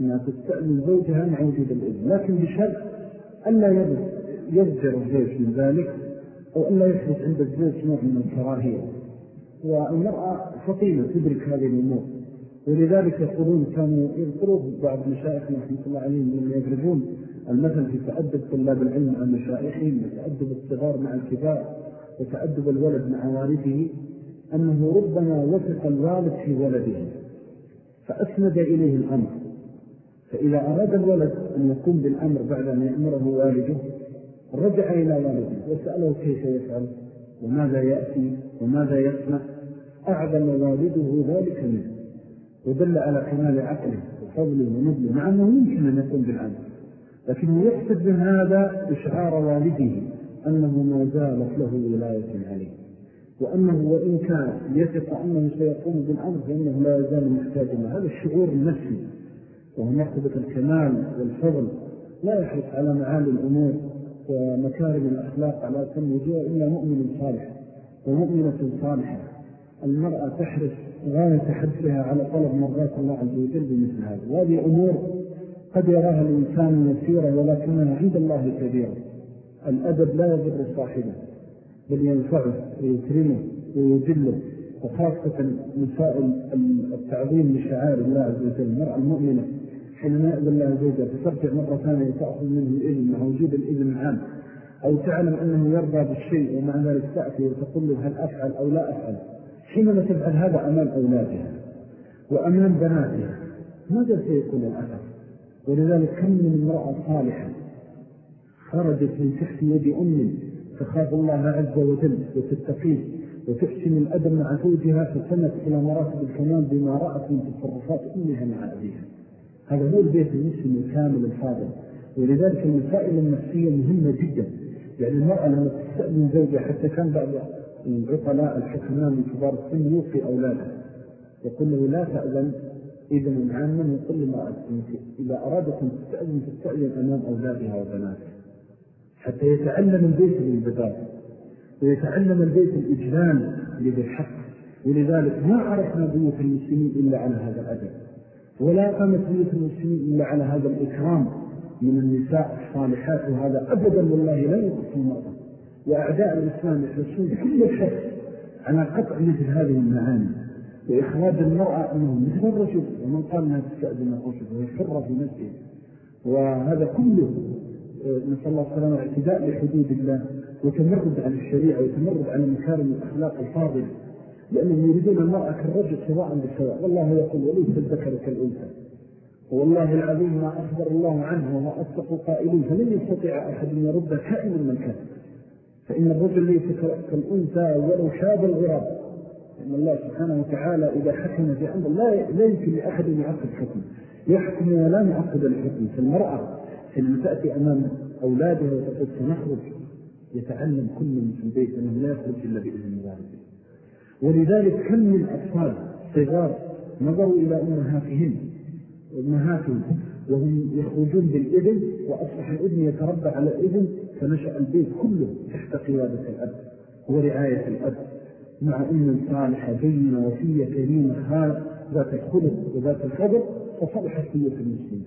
أنها تستأذن زوجها مع وجود الإذن. لكن بشرط ألا يرجع الزوج من ذلك أو ألا يحدث عند الزوج نوع من الكراهية. والمرأة فطيمة تدرك هذه الأمور. ولذلك يقولون كانوا يذكرون بعض مشايخنا رحمة الله عليهم لما يضربون المثل في تأدب طلاب العلم مع مشائخهم وتأدب الصغار مع الكبار وتأدب الولد مع والده أنه ربما وثق الوالد في ولده. فأسند إليه الأمر. فإذا أراد الولد أن يقوم بالأمر بعد أن يأمره والده رجع إلى والده وسأله كيف يفعل وماذا يأتي وماذا يصنع. أعظم والده ذلك منه. ودل على كمال عقله وفضله ونبله مع أنه يمكن أن يقوم بالأمر لكنه يقصد من هذا إشعار والده أنه ما زالت له ولاية عليه. وأنه وإن كان يثق أنه سيقوم بالأمر فإنه لا يزال محتاجا هذا الشعور النفسي. وهو مرتبة الكمال والفضل لا يحرص على معالي الأمور. ومكارم الأخلاق على كم وجوه إلا مؤمن صالح ومؤمنة صالحة. المرأة تحرص غاية حدها على طلب مرات الله عز وجل بمثل هذا. وهذه أمور قد يراها الإنسان يسيرة ولكنها عند الله كبيرة. الأدب لا يضر صاحبه بل ينفعه ويكرمه ويجله وخاصة مسائل التعظيم لشعائر الله عز وجل. المرأة المؤمنة يأذن الله زوجة فترجع مرة ثانية تأخذ منه الإذن مع وجود الإذن العام. أو تعلم أنه يرضى بالشيء ومع ذلك تأتي وتقول له هل أفعل أو لا أفعل؟ حينما تفعل هذا أمام أولادها وأمام بناتها ماذا سيكون الأثر؟ ولذلك كم من امرأة صالحة خرجت من تحت يد أم تخاف الله عز وجل وتتقيه وتحسن الأدب مع زوجها فسنت إلى مراتب الكمال بما رأت من تصرفات أمها مع أبيها. هذا هو البيت المسلم الكامل الفاضل ولذلك المسائل النفسية مهمة جدا. يعني المرأة لما تستأذن زوجها حتى كان بعض العقلاء الحكمان من كبار السن يوصي أولاده. يقول له لا تأذن إذن عاما وقل لما إذا أرادت أن تستأذن تستأذن أمام أولادها وبناتها. حتى يتعلم البيت بالبداية ويتعلم البيت الإجلال لذي ولذلك ما عرفنا بيوت المسلمين إلا على هذا الأدب. ولا قامت بيوت المسلمين إلا على هذا الإكرام من النساء الصالحات وهذا أبدا والله لا يقف المرأة وأعداء الإسلام يحرصون كل الشخص على قطع مثل هذه المعاني وإخراج المرأة أنه مثل الرجل. ومن قال أنها تستأذن الرجل وهي حرة في نفسه. وهذا كله آه، نسأل الله السلامة اعتداء لحدود الله وتمرد عن الشريعة وتمرد عن مكارم الأخلاق الفاضلة. لأنهم يريدون المرأة كالرجل سواء بسواء والله يقول وليس الذكر كالأنثى. والله العظيم ما أخبر الله عنه وما أصدق قائلين فلن يستطيع أحد أن يرد كائن من كان. فإن الرجل ليس كالأنثى ولو شاب الغراب. إن الله سبحانه وتعالى إذا حكم في أمر لا, يمكن لأحد أن يعقد حكم يحكم ولا يعقد الحكم. فالمرأة حينما تأتي أمام أولادها وتقول سنخرج يتعلم كل من في البيت أنه لا يخرج إلا بإذن والده ولذلك كم من أطفال صغار نظروا إلى أمهاتهم أمهاتهم وهم يخرجون بالإذن وأصبح الإذن يتربى على الإذن فنشأ البيت كله تحت قيادة الأب ورعاية الأب مع أم صالحة جينة وفية كريمة ذات الخلق وذات الفضل فصلحت بيوت المسلمين.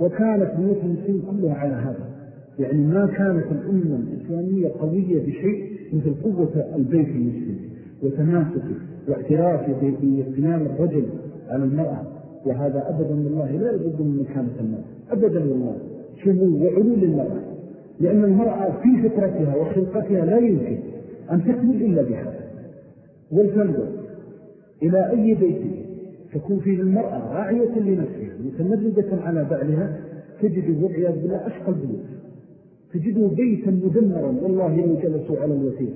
وكانت بيوت المسلمين كلها على هذا. يعني ما كانت الأمة الإسلامية قوية بشيء مثل قوة البيت المسلم وتماسكه واعترافه باغتنام الرجل على المرأة وهذا أبدا والله لا يجد من مكانة المرأة أبدا والله شمول وعلو للمرأة لأن المرأة في فطرتها وخلقتها لا يمكن أن تكمل إلا بهذا والفنظر إلى أي بيت تكون فيه المرأة راعية لنفسها متمردة على بعلها تجد وضعيات بالله أشقى البيوت تجده بيتا مدمرا والله لو جلسوا على الوثير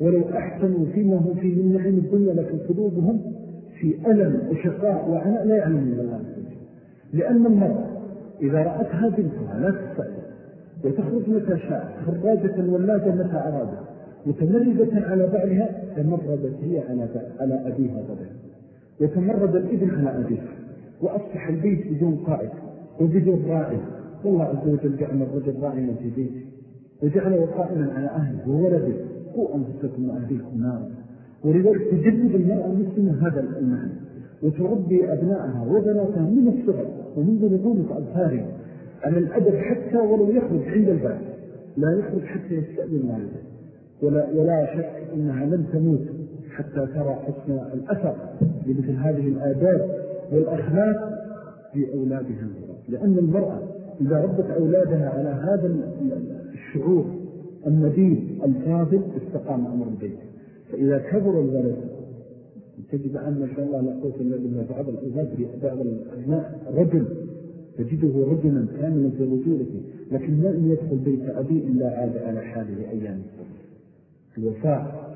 ولو أحسنوا فيما هم فيه من نعم الدنيا لكن قلوبهم في ألم وشقاء وعناء لا يعلم من الله لأن المرأة إذا رأتها بنتها لا تستأذن وتخرج متى شاء خراجة ولاجة متى أرادت متمردة على بعلها تمردت هي على, على أبيها غدا وتمرد الإذن على أبيها. وأصبح البيت بدون قائد وبدون رائد. والله عز وجل جعل الرجل راعيا في بيته وجعله قائما على أهله وولده. قوا أنفسكم وأهليكم نارا. ولذلك تجدد المرأة المسلمة هذا المعنى وتربي أبنائها وبناتها من الصغر ومنذ نظومة أظهارهم على الأدب حتى ولو يخرج عند الباب. لا يخرج حتى يستأذن والده. ولا, ولا شك أنها لن تموت حتى ترى حسن الأثر لمثل هذه الآداب والأخلاق في أولادها. لأن المرأة إذا ربت أولادها على هذا الشعور النبيل الفاضل استقام أمر البيت. فإذا كبر الولد تجد أن ما شاء الله لا قوة إلا بالله بعض الأولاد بعض الأبناء رجل تجده رجلا كاملا في رجولته لكن إن يدخل بيت أبي إلا عاد على حاله أيام الوفاء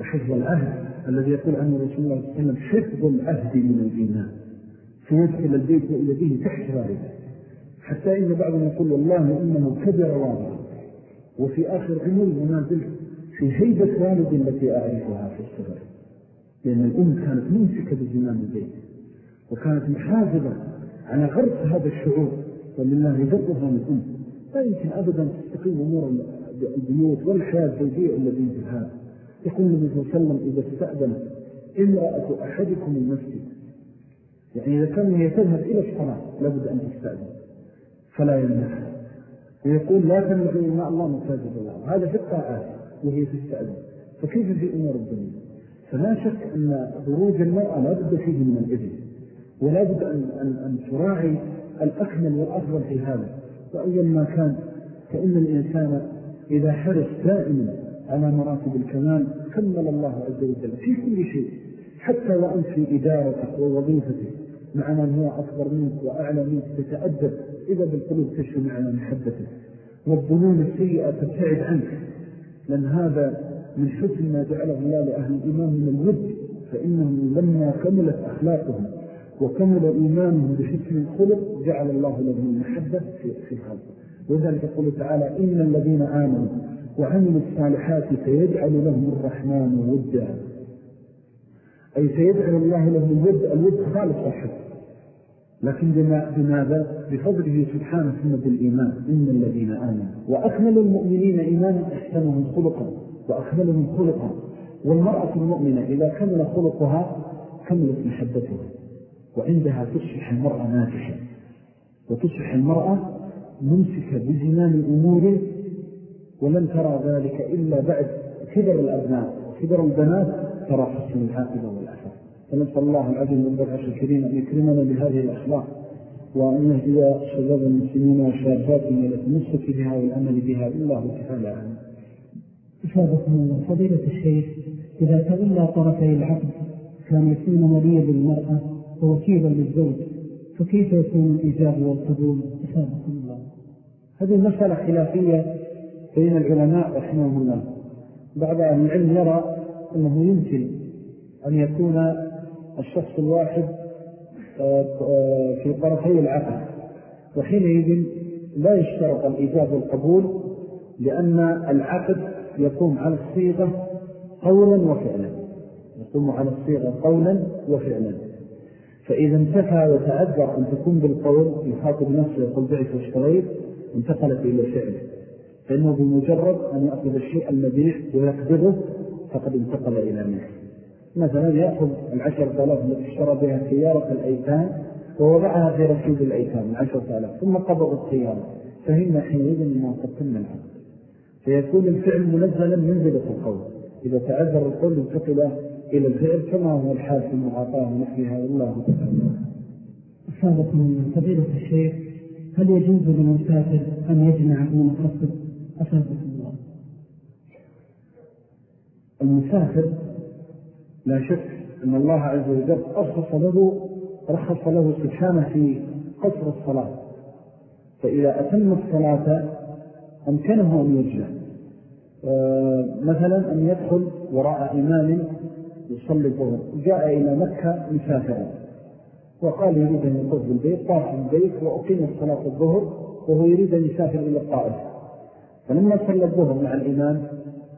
وحفظ العهد الذي يقول عنه رسول الله صلى الله عليه وسلم حفظ العهد من الإيمان. فيدخل البيت وإلى به تحت ذلك. حتى إن بعضهم يقول والله إنه كبر والد وفي آخر عمر وما زلت في هيبة والد التي أعرفها في الصغر. لأن الأم كانت ممسكة بزمان البيت وكانت محافظة على غرس هذا الشعور ولله ذرها من الأم. لا يمكن أبدا تستقيم أمور البيوت والحياة الزوجية إلا بانتهاء يقول النبي صلى الله عليه وسلم إذا استأذن امرأة أحدكم المسجد. يعني إذا كان هي تذهب إلى الصلاة لابد أن تستأذن فلا يمنع ويقول لا تمنعوا إما الله مساجد الله. هذا في الطاعات وهي في التأذن فكيف في أمور الدنيا؟ فلا شك أن خروج المرأة لا بد فيه من الإذن ولا بد أن, أن, أن تراعي الأكمل والأفضل في هذا. وأيا ما كان فإن الإنسان إذا حرص دائما على مراتب الكمال كمل الله عز وجل في كل شيء حتى وأنت في إدارتك ووظيفتك مع من هو أكبر منك وأعلى منك تتأدب. إذا بالقلوب تشفي معنى محبته والظنون السيئة تبتعد عنك. لأن هذا من حسن ما جعله الله لأهل الإيمان من الود. فإنهم لما كملت أخلاقهم وكمل إيمانهم بحسن الخلق جعل الله لهم المحبة في الخلق وذلك يقول تعالى إن الذين آمنوا وعملوا الصالحات سيجعل لهم الرحمن ودا. أي سيجعل الله لهم الود الود خالص الحب لكن بماذا؟ بفضله سبحانه ثم بالإيمان. إن الذين آمنوا وأكمل المؤمنين إيمانا أحسنهم خلقا وأكملهم خلقا. والمرأة المؤمنة إذا كمل خلقها كملت محبتها. وعندها تصبح المرأة ناجحة وتصبح المرأة ممسكة بزنان أمور ولن ترى ذلك إلا بعد كبر الأبناء وكبر البنات ترى حسن العاقبة والأثر فنسأل الله العظيم من بالعشر الكريم أن يكرمنا بهذه الأخلاق وأن يهدي شباب المسلمين وشاباتهم إلى التمسك بها والعمل بها الله تعالى عنه إفادة فضيلة الشيخ إذا تولى طرفي العقد كان يكون وليا للمرأة ووكيلا للزوج فكيف يكون الإجاب والقبول؟ إفادة الله. هذه مسألة خلافية بين العلماء رحمهم الله. بعض أهل العلم يرى أنه يمكن أن يكون الشخص الواحد آه، آه، في طرفي العقل. وحينئذ لا يشترط الإجاب والقبول لأن العقد يقوم على الصيغة قولا وفعلا. يقوم على الصيغة قولا وفعلا. فإذا انتفى وتعذر أن تكون بالقول يخاطب نفسه يقول بعث واشتريت انتقلت إلى فعل. فإنه بمجرد أن يأخذ الشيء المبيع ويقبضه فقد انتقل إلى منه مثلا يأخذ العشر ثلاث التي اشترى بها سيارة الأيتام ووضعها في رسيد الأيتام العشر ثلاث ثم قبض السيارة. فهمنا حينئذ قد تم العقد. فيكون الفعل منزلا منزلة القول. إذا تعذر القول انتقل إلى الفعل كما هو الحال في المعاطاة ونحيها والله تعالى. أصابت من فضيلة الشيخ هل يجوز للمسافر أن يجمع دون قصد؟ أصابت الله. المسافر لا شك أن الله عز وجل أرخص له رخص له سبحانه في قصر الصلاة. فإذا أتم الصلاة أمكنه أن يجمع آه، مثلا أن يدخل وراء إمام يصلي الظهر. جاء إلى مكة مسافرا. وقال يريد أن يطوف بالبيت طاف البيت وأقيم الصلاة الظهر وهو يريد أن يسافر إلى الطائف. فلما صلى الظهر مع الإمام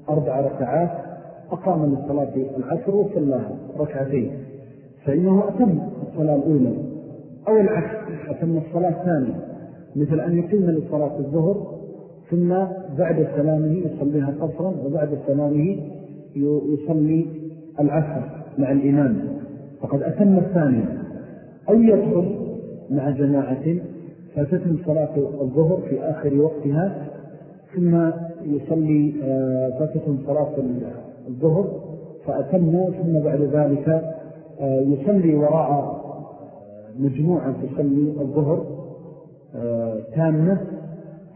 أربع ركعات أقام للصلاة العشر وصلاها ركعتين. فإنه أتم الصلاة الأولى. أو العكس أتم الصلاة الثانية. مثل أن يقيم للصلاة الظهر ثم بعد سلامه يصليها قصرا وبعد سلامه يصلي العصر مع الإمام. فقد أتم الثانية. أو يدخل مع جماعة فتتم صلاة الظهر في آخر وقتها ثم يصلي آه، فتتم صلاة الظهر فأتموا ثم بعد ذلك آه، يصلي وراء آه، مجموعة تصلي الظهر تامة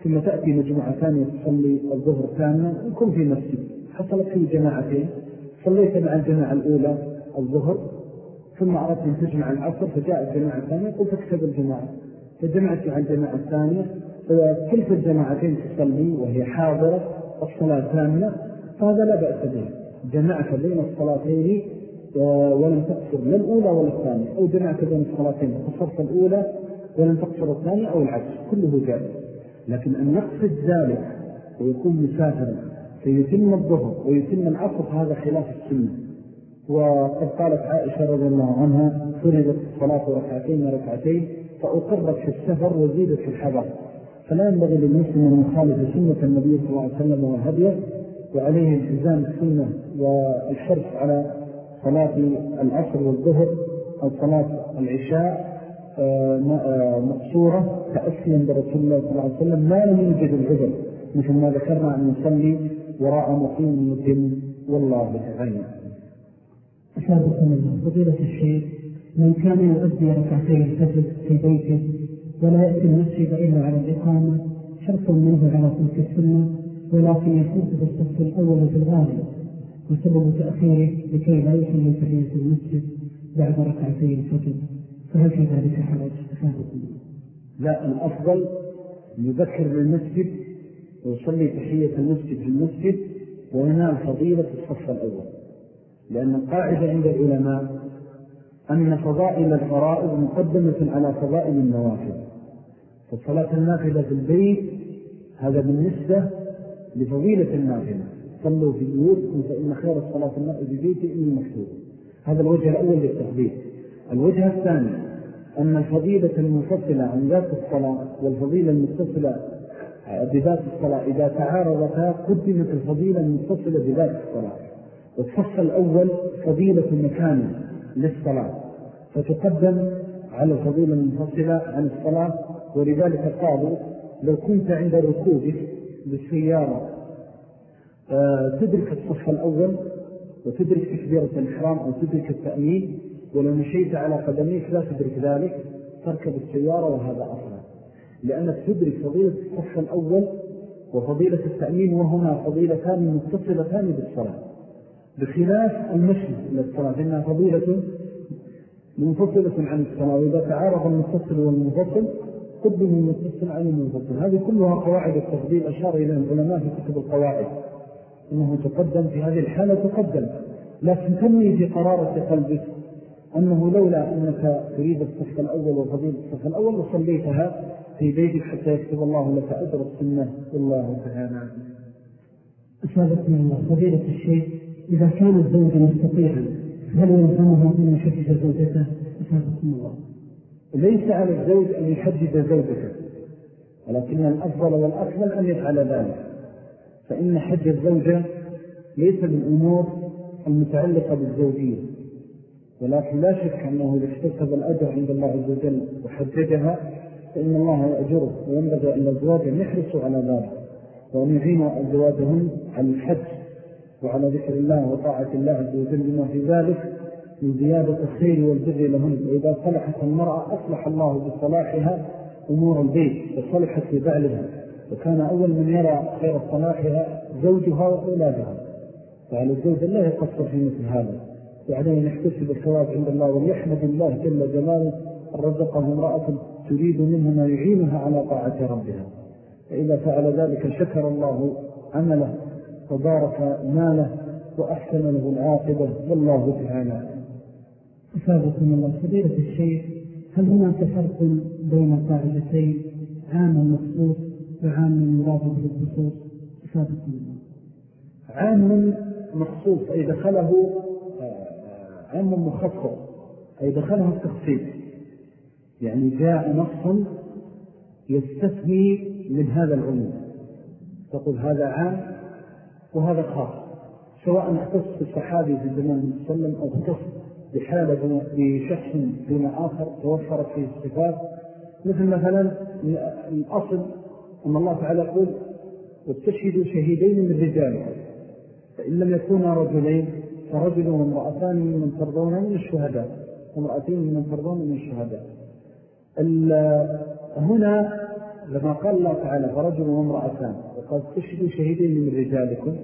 ثم تأتي مجموعة ثانية تصلي الظهر تامة. يكون في مسجد حصلت في جماعتين صليت مع الجماعة الأولى الظهر ثم أردت أن تجمع العصر فجاءت جماعة الثانية قلت اكتب الجماعة. فجمعت مع الجماعة الثانية فكلت الجماعتين تصلي وهي حاضرة الصلاة ثانية فهذا لا بأس به. جمعت بين الصلاتين ولم تقصر لا الأولى ولا الثانية. أو جمعت بين الصلاتين فقصرت الأولى ولم تقصر الثانية أو العكس كله جائز. لكن أن نقصد ذلك ويكون مسافرا فيتم الظهر ويتم العصر هذا خلاف السنة. وقد قالت عائشة رضي الله عنها فرضت صلاة ركعتين ركعتين فأقرت في السفر وزيدت في الحضر. فلا ينبغي للمسلم أن يخالف سنة النبي صلى الله عليه وسلم وهديه وعليه التزام السنة والحرص على صلاة العصر والظهر أو صلاة العشاء آه، مقصورة تأسيا برسول الله صلى الله عليه وسلم لم يوجد العذر. مثل ما ذكرنا أن يصلي وراء مقيم يتم والله تعالى أسابقكم الله. فضيلة الشيخ من كان يؤدي ركعتين الفجر في بيته ولا يأتي المسجد إلا على الإقامة شرط منه على تلك السنة. ولكن يفوت بالصف الأول في الغالب وسبب تأخيره لكي لا يصلي تحية المسجد بعد ركعتي الفجر. فهل في ذلك حرج لا الأفضل يذكر بالمسجد ويصلي تحية المسجد في المسجد وينال فضيلة الصف الأول. لأن القاعدة عند العلماء أن فضائل الفرائض مقدمة على فضائل النوافل. فالصلاة النافلة في البيت هذا بالنسبة لفضيلة النافلة. صلوا في بيوتكم فإن خير الصلاة في بيتي إني مكتوب. هذا الوجه الأول للتفضيل الوجه الثاني أن الفضيلة المنفصلة عن ذات الصلاة والفضيلة المتصلة بذات الصلاة إذا تعارضتا قدمت الفضيلة المتصلة بذات الصلاة. والصف الأول فضيلة مكان للصلاة. فتقدم على الفضيلة المنفصلة عن الصلاة ولذلك قالوا لو كنت عند ركوبك بالسيارة آه، تدرك الصف الأول وتدرك تكبيرة الإحرام أو تدرك التأمين ولو مشيت على قدميك لا تدرك ذلك تركب السيارة وهذا أصلا. لأنك تدرك فضيلة الصف الأول وفضيلة التأمين وهما فضيلتان متصلتان بالصلاة. بخلاف المشي إلى الصلاة فإنها فضيلة منفصلة عن الصلاة وإذا تعارض المتصل والمنفصل قدم المتصل عن المنفصل هذه كلها قواعد التفضيل أشار إلى العلماء في كتب القواعد أنه تقدم في هذه الحالة تقدم. لكن تنمي في قرارة قلبك أنه لولا أنك تريد الصف الأول وفضيل الصف الأول وصليتها في بيتك حتى يكتب الله لك أجر السنة؟ والله تعالى أسابقنا الله فضيلة الشيء إذا كان الزوج مستطيعا هل يلزمه أن يشدد زوجته؟ أسابقكم الله. ليس على الزوج أن يحدد زوجته ولكن الأفضل والأكمل أن يفعل ذلك. فإن حج الزوجة ليس بالأمور المتعلقة بالزوجية ولكن لا شك أنه إذا اكتسب الأجر عند الله عز وجل وحججها فإن الله يأجره وينبغي أن الأزواج أن يحرصوا على ذلك وأن يعينوا أزواجهم على الحج وعلى ذكر الله وطاعة الله عز وجل بما في ذلك. من زيادة الخير والبر لهم وإذا صلحت المرأة أصلح الله بصلاحها أمور البيت وصلحت لبعلها. وكان أول من يرى خير صلاحها زوجها وأولادها. فعلى الزوج لا يقصر في مثل هذا. وعليه نحتسب الثواب عند الله وليحمد الله جل جلاله. رزقه امرأة تريد منه ما يعينها على طاعة ربها. فإذا فعل ذلك شكر الله عمله وبارك ماله وأحسن له العاقبة. والله تعالى أفادكم الله فضيلة الشيخ هل هناك فرق بين قاعدتين عام مخصوص وعام يراد به الخصوص؟ أفادكم الله. عام مخصوص أي دخله آه، عام مخصص أي دخله التخصيص. يعني جاء نص يستثني من هذا العموم. تقول هذا عام وهذا خاص سواء اختص بالصحابي في الزمان وسلم أو اختص بحالة بشخص دون آخر توفرت فيه الصفات. مثل مثلا الأصل أن الله تعالى يقول واتشهدوا شهيدين من رجال فإن لم يكونا رجلين فرجل وامرأتان من ترضون من الشهداء وامرأتين من ترضون من الشهداء. هنا لما قال الله تعالى فرجل وامرأتان وقال تشهدوا شهيدين من رجالكم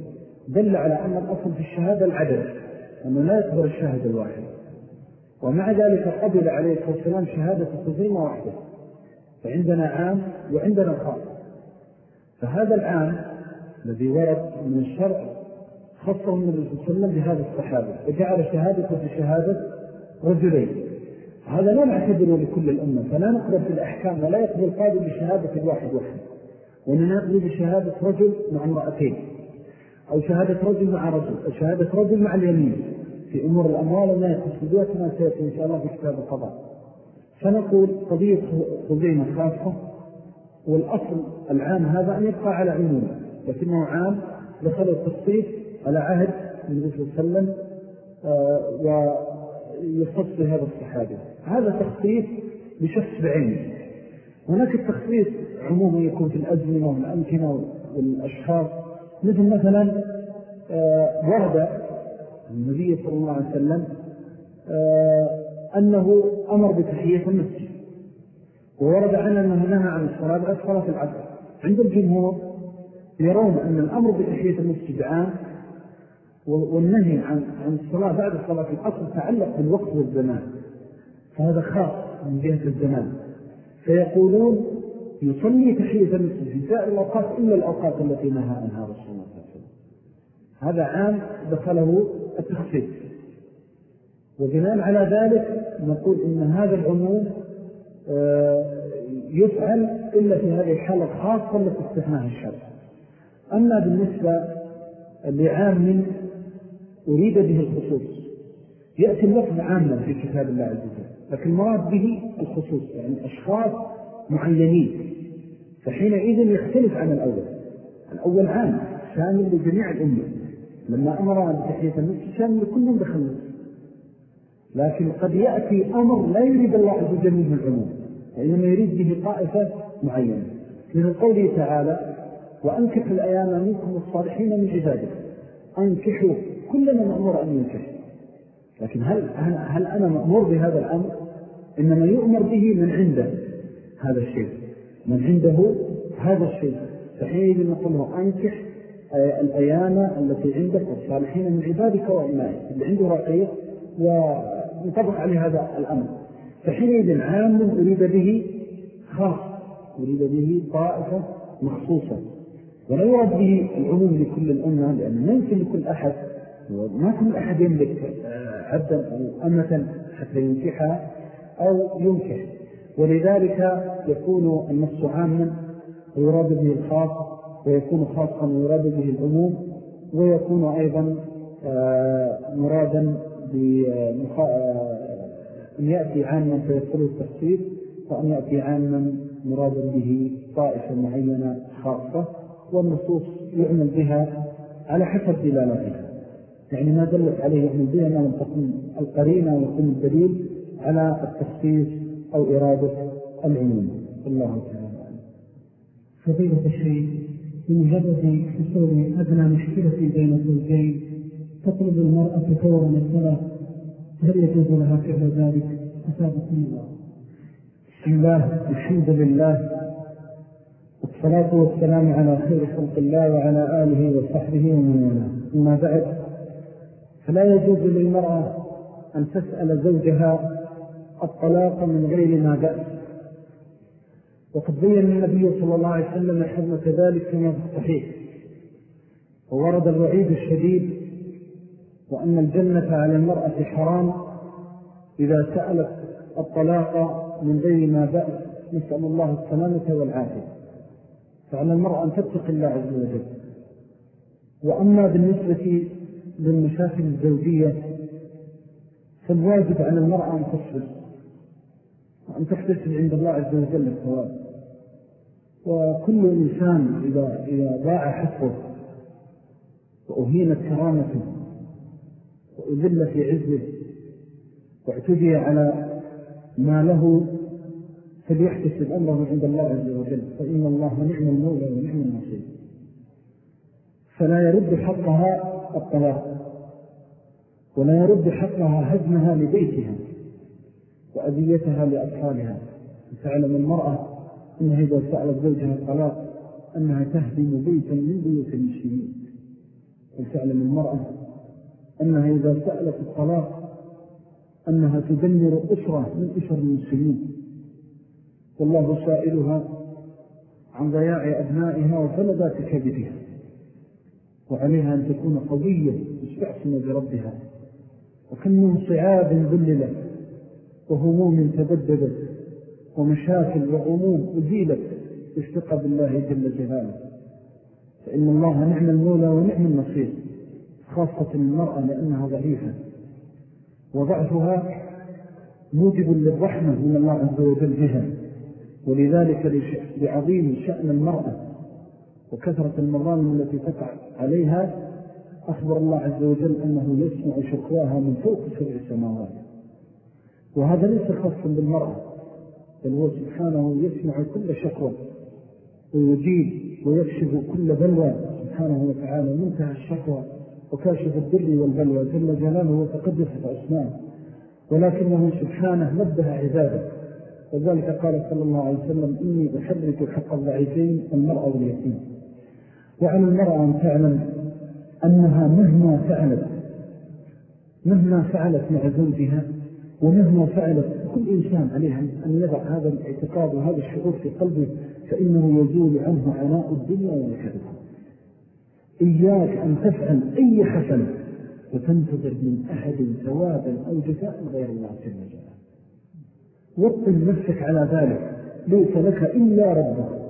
دل على أن الأصل في الشهادة العدد أنه لا يكبر الشاهد الواحد. ومع ذلك قبل عليه الصلاة والسلام شهادة خزيمة واحدة فعندنا عام وعندنا خاص فهذا العام الذي ورد من الشرع خصه من الرسول صلى الله عليه وسلم بهذا الصحابة. وجعل شهادته بشهادة رجلين. هذا لا نعتبره لكل الأمة فلا نقبل في الأحكام ولا يقبل القاضي بشهادة الواحد واحد. وإننا نقبل بشهادة رجل مع امرأتين أو شهادة رجل مع رجل أو شهادة رجل مع اليمين. في أمور الأموال وما يخص بها كما سيأتي إن شاء الله في كتاب القضاء. فنقول قضية خزيمة خاصة والأصل العام هذا أن يبقى على عمومه لكنه عام دخل التصفيف على عهد الله عليه وسلم آه، ويخص بهذا الصحابي. هذا تخصيص لشخص بعينه. هناك التخصيص عموما يكون في الأزمنة والأمكنة والأشخاص مثل مثلا آه، ورد النبي صلى الله عليه وسلم آه، أنه أمر بتحية المسجد. وورد عنه أنه نهى عن الصلاة بعد صلاة العصر. عند الجمهور يرون أن الأمر بتحية المسجد عام والنهي عن عن الصلاة بعد صلاة العصر تعلق بالوقت والزمان. فهذا خاص من جهة الزمان. فيقولون يصلي تحية المسجد في سائر الأوقات إلا الأوقات التي نهى عنها رسول الله صلى الله عليه وسلم. هذا عام دخله التخصيص وبناء على ذلك نقول إن هذا العموم آه، يفعل إلا في هذه الحالة الخاصة التي استثناها الشرع. أما بالنسبة لعام أريد به الخصوص يأتي اللفظ عاما في كتاب الله عز وجل لكن المراد به الخصوص يعني أشخاص معينين. فحينئذ يختلف عن الأول. الأول عام شامل لجميع الأمة. لما أمر بتحية النفس شامل لكل من دخل لكن قد يأتي أمر لا يريد الله عز وجل منه العموم وإنما يريد به طائفة معينة. من قوله تعالى وأنكح الأيام منكم الصالحين من عباده أنكحوا كلنا مأمور أن ينكح. لكن هل, هل أنا مأمور بهذا الأمر؟ إنما يؤمر به من عنده هذا الشيء. من عنده هذا الشيء. فحين نقول له أنكح الأيام التي عندك والصالحين من عبادك وإمائك اللي عنده رقيق وانطبق عليه هذا الأمر. فحينئذ عام أريد به خاص أريد به طائفة مخصوصة. ولا يرد به العموم لكل الأمة لأنه ما يمكن لكل أحد وما كل أحد يملك عبدا أو أمة حتى ينكحها أو ينكح. ولذلك يكون النص عاما ويراد به الخاص ويكون خاصا ويراد به العموم ويكون أيضا آه، مرادا آه، أن يأتي عاما فيصل التخصيص وأن يأتي عاما مرادا به طائفة معينة خاصة والنصوص يعمل بها على حسب دلالتها. يعني ما دلت عليه يعمل بها ما لم تكن القرينة ويكون الدليل على التخصيص أو إرادة العموم. الله تعالى فضيلة الشيء بمجرد حصول أدنى مشكلة بين الزوجين تطلب المرأة فورا الصلاة هل يجوز لها فعل ذلك؟ أسابقكم الله. بسم الله الحمد لله والصلاة والسلام على خير خلق الله وعلى آله وصحبه ومن والاه. أما بعد فلا يجوز للمرأة أن تسأل زوجها الطلاق من غير ما بأس. وقد بين النبي صلى الله عليه وسلم حرمة ذلك كما في الصحيح. وورد الوعيد الشديد وأن الجنة على المرأة حرام إذا سألت الطلاق من غير ما بأس نسأل الله السلامة والعافية. فعلى المرأة أن تتق الله عز وجل. وأما بالنسبة للمشاكل الزوجية فالواجب على المرأة أن تصبر وأن تحتسب عند الله عز وجل الثواب. وكل إنسان إذا, إذا ضاع حقه وأهينت كرامته وأذل في عزه واعتدي على ما له فليحتسب أمره عند الله عز وجل فإن الله نعم المولى ونعم النصير. فلا يرد حقها الطلاق ولا يرد حقها هزمها لبيتها وأذيتها لأطفالها. تعلم المرأة أنها إذا سألت زوجها الطلاق أنها تهدم بيتا من بيوت المسلمين. وتعلم المرأة أنها إذا سألت الطلاق أنها تدمر أسرة من أسر المسلمين؟ والله سائلها عن ضياع أبنائها وفلذات كبدها وعليها أن تكون قوية مستعصمة بربها وكم من صعاب ذللت وهموم تبددت. ومشاكل وغموم أزيلت استقى بالله جل جلاله. فإن الله نعم المولى ونعم النصير خاصة المرأة لأنها ضعيفة. وضعفها موجب للرحمة من الله عز وجل بها. ولذلك لعظيم شأن المرأة وكثرة المظالم التي تقع عليها أخبر الله عز وجل أنه يسمع شكواها من فوق سبع سماوات. وهذا ليس خاصا بالمرأة. بل هو سبحانه يسمع كل شكوى ويجيب ويكشف كل بلوى. سبحانه وتعالى منتهى الشكوى وكاشف الدر والبلوى. جل جلاله وتقدس أسماءه ولكنه سبحانه نبه عباده. وذلك قال صلى الله عليه وسلم إني أحرك حق الضعيفين المرأة واليتيم. وعلى المرأة أن تعلم أنها مهما فعلت مهما فعلت مع زوجها ومهما فعلت كل إنسان عليها أن يضع هذا الاعتقاد وهذا الشعور في قلبه فإنه يزول عنه عناء الدنيا ونكدها إياك أن تفعل أي حسنة وتنتظر من أحد ثوابا أو جزاء غير الله جل جلاله وطن نفسك على ذلك. ليس لك إلا ربك.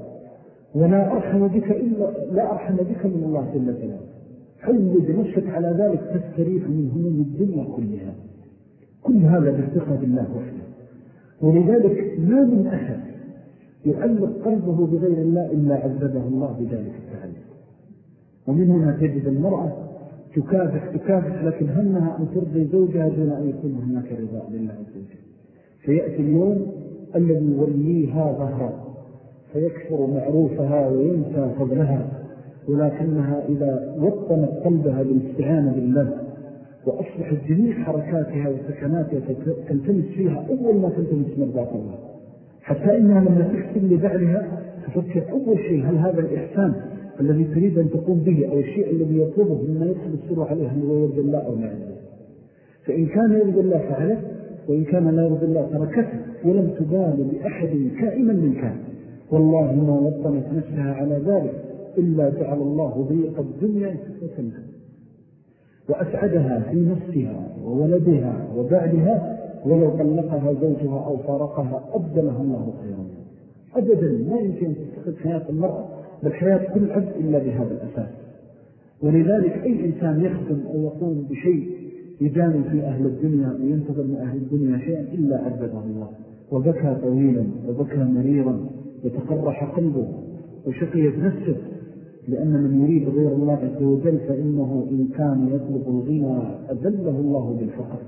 ولا أرحم بك إلا لا أرحم بك من الله جل جلاله حل بنفسك على ذلك تستريح من هموم الدنيا كلها. كل هذا بالثقة بالله وحده. ولذلك ما من أحد يعلق قلبه بغير الله إلا عذبه الله بذلك التعلق ومن هنا تجد المرأة تكافح تكافح لكن همها أن ترضي زوجها دون أن يكون هناك رضاء لله عز وجل. فيأتي اليوم الذي يوليها ظهرا فيكثر معروفها وينسى فضلها ولكنها إذا وطنت قلبها بالاستعانة بالله وأصبحت جميع حركاتها وسكناتها تلتمس فيها أول ما تلتمس مرضات الله. حتى إنها لما تكتب لبعلها تفكر أول شيء هل هذا الإحسان الذي تريد أن تقوم به أو الشيء الذي يطلبه مما يدخل السر عليه هل هو يرضي الله أو لا يرضي فإن كان يرضي الله فعله وإن كان لا يرضي الله تركته ولم تبال بأحد كائما من كان. والله ما وطنت نفسها على ذلك إلا جعل الله ضيق الدنيا فتنها وأسعدها في نفسها وولدها وبعدها ولو طلقها زوجها أو فارقها أبدلها الله خيرا. أبدا ما يمكن تستخد حياة المرأة بل حياة كل عبد إلا بهذا الأساس. ولذلك أي إنسان يخدم أو يقوم بشيء يجاني في أهل الدنيا وينتظر من أهل الدنيا شيئا إلا عبده الله. وبكى طويلا وبكى مريرا وتقرح قلبه وشقيت نفسه لأن من يريد غير الله عز وجل فإنه إن كان يطلب الغنى أذله الله بالفقر.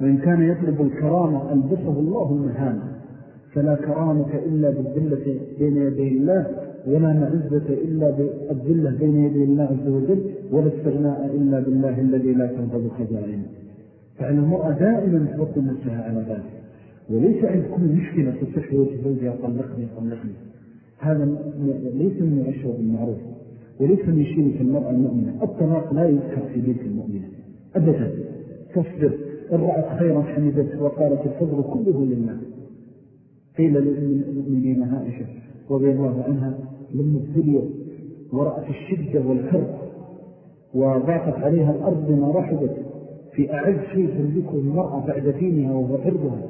وإن كان يطلب الكرامة ألبسه الله المهانة فلا كرامة إلا بالذلة بين يدي الله ولا معزة إلا بالذلة بين يدي الله عز وجل ولا استغناء إلا بالله الذي لا تنفذ خزائنه. فعلى المرأة دائما تبطل نفسها على ذلك وليس عند كل مشكلة تصح وجه زوجها طلقني طلقني. هذا ليس من يعشر بالمعروف وليس من في المرأة المؤمنة. الطلاق لا يذكر في بيت المؤمنة أبدا. تصبر الرأت خيرا حمدت وقالت الفضل كله لله. قيل للمؤمنين عائشة رضي الله عنها لما ابتليوا ورأت الشدة والحرب وضاقت عليها الأرض بما رحبت في أعز شيء تملكه المرأة بعد دينها وهو عرضها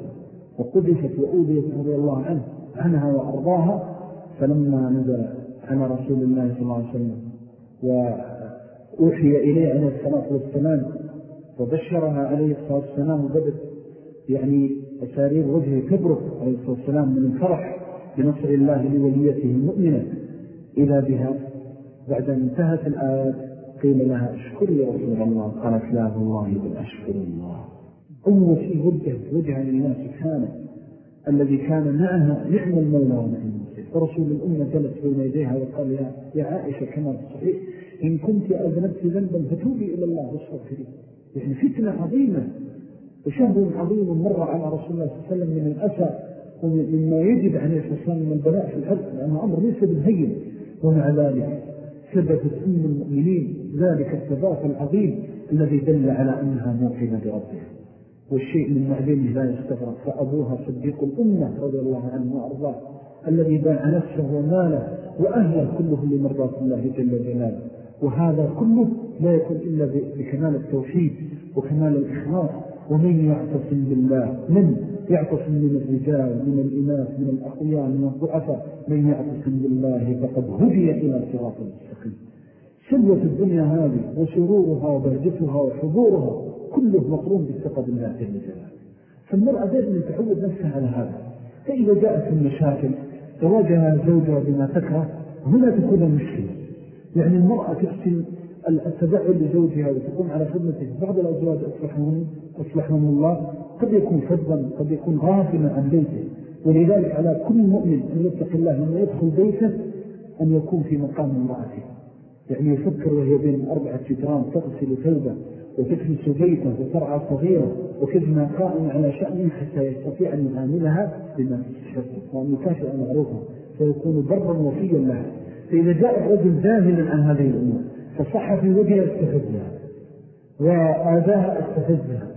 وقدست وأوذيت رضي الله عنه عنها وأرضاها فلما نزل على رسول الله صلى الله عليه وسلم وأوحي إليه عليه الصلاة والسلام وبشرها عليه الصلاة والسلام وبدت يعني أسارير وجهه تبرك عليه الصلاة والسلام من الفرح بنصر الله لوليته المؤمنة. إذا بها بعد أن انتهت الآيات قيل لها اشكر يا رسول الله قالت لا الله بل أشكر الله. أول شيء وجه وجه لله سبحانه الذي كان معها نعم المولى ونعم ورسول الأمة جلس بين يديها وقال يا, يا عائشة كما صحيح إن كنت أذنبت ذنبا فتوبي إلى الله واستغفري. يعني فتنة عظيمة وشهر عظيم مر على رسول الله صلى الله عليه وسلم من الأسى ومما يجب عليه الصلاة والسلام من البلاء في الحرق لأنه أمر ليس بالهين ومع ذلك ثبتت أم المؤمنين ذلك الثبات العظيم الذي دل على أنها موقنة بربها. والشيء من معلمه لا يستغرق فأبوها صديق الأمة رضي الله عنه وأرضاه. الذي باع نفسه وماله وأهله كله لمرضات الله جل جلاله. وهذا كله لا يكون إلا بكمال التوحيد وكمال الإخلاص. ومن يعتصم بالله من يعتصم من الرجال من الإناث من الأقوياء من الضعفاء من يعتصم بالله فقد هدي إلى صراط المستقيم سلوة الدنيا هذه وسرورها وبهجتها وحضورها كله مقرون بالثقة بالله جل جلاله. فالمرأة دائما تعود نفسها على هذا. فإذا جاءت المشاكل تواجه زوجها بما تكره هنا تكون المشكلة يعني المرأة تحسن التبعل لزوجها وتقوم على خدمته بعض الأزواج أصلحهم, أصلحهم الله. قد يكون فضلا قد يكون غافلا عن بيته. ولذلك على كل مؤمن أن يتق الله لما يدخل بيته أن يكون في مقام امرأته. يعني يفكر وهي بين أربعة جدران تغسل ثوبة وتكنس بيته وترعى صغيرة وكذما قائم على شأن حتى يستطيع أن يعاملها بما تستشفى وأن يكافئ معروفا فيكون برا وفيا لها. فإذا جاء الرجل ذاهلا عن هذه الأمور فصح في وجهها استفزها وآذاها استفزها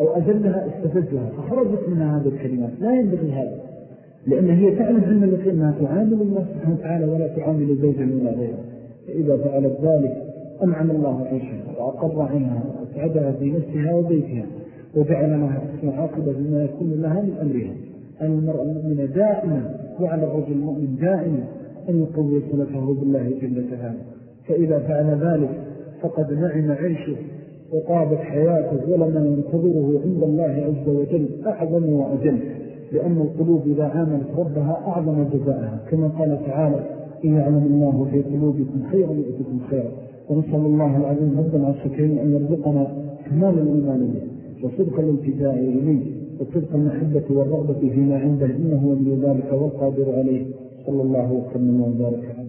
أو أذلها استفزها فخرجت منها هذه الكلمات. لا ينبغي هذا لأن هي تعلم علم الذي أنها تعامل الله سبحانه وتعالى ولا تعامل زوجا من غيره. فإذا فعلت ذلك أنعم الله عيشها وأقر عنها وأسعدها في نفسها وبيتها وجعل لها عاقبة بما يكون لها من أمرها. أن المرأة المؤمنة دائما وعلى الرجل المؤمن دائما أن يقوي صلته بالله جل تعالى فإذا فعل ذلك فقد نعم عيشه وطابت حياته ولما ينتظره عند الله عز وجل أعظم وأجل. لأن القلوب إذا عاملت ربها أعظم جزاءها. كما قال تعالى إن يعلم الله في قلوبكم خيرا يؤتكم خيرا. ونسأل الله العظيم ربنا الشكرين أن يرزقنا كمال الإيمان وصدق الالتجاء إليه وصدق المحبة والرغبة فيما عنده إنه ولي ذلك والقادر عليه. صلى الله وسلم وبارك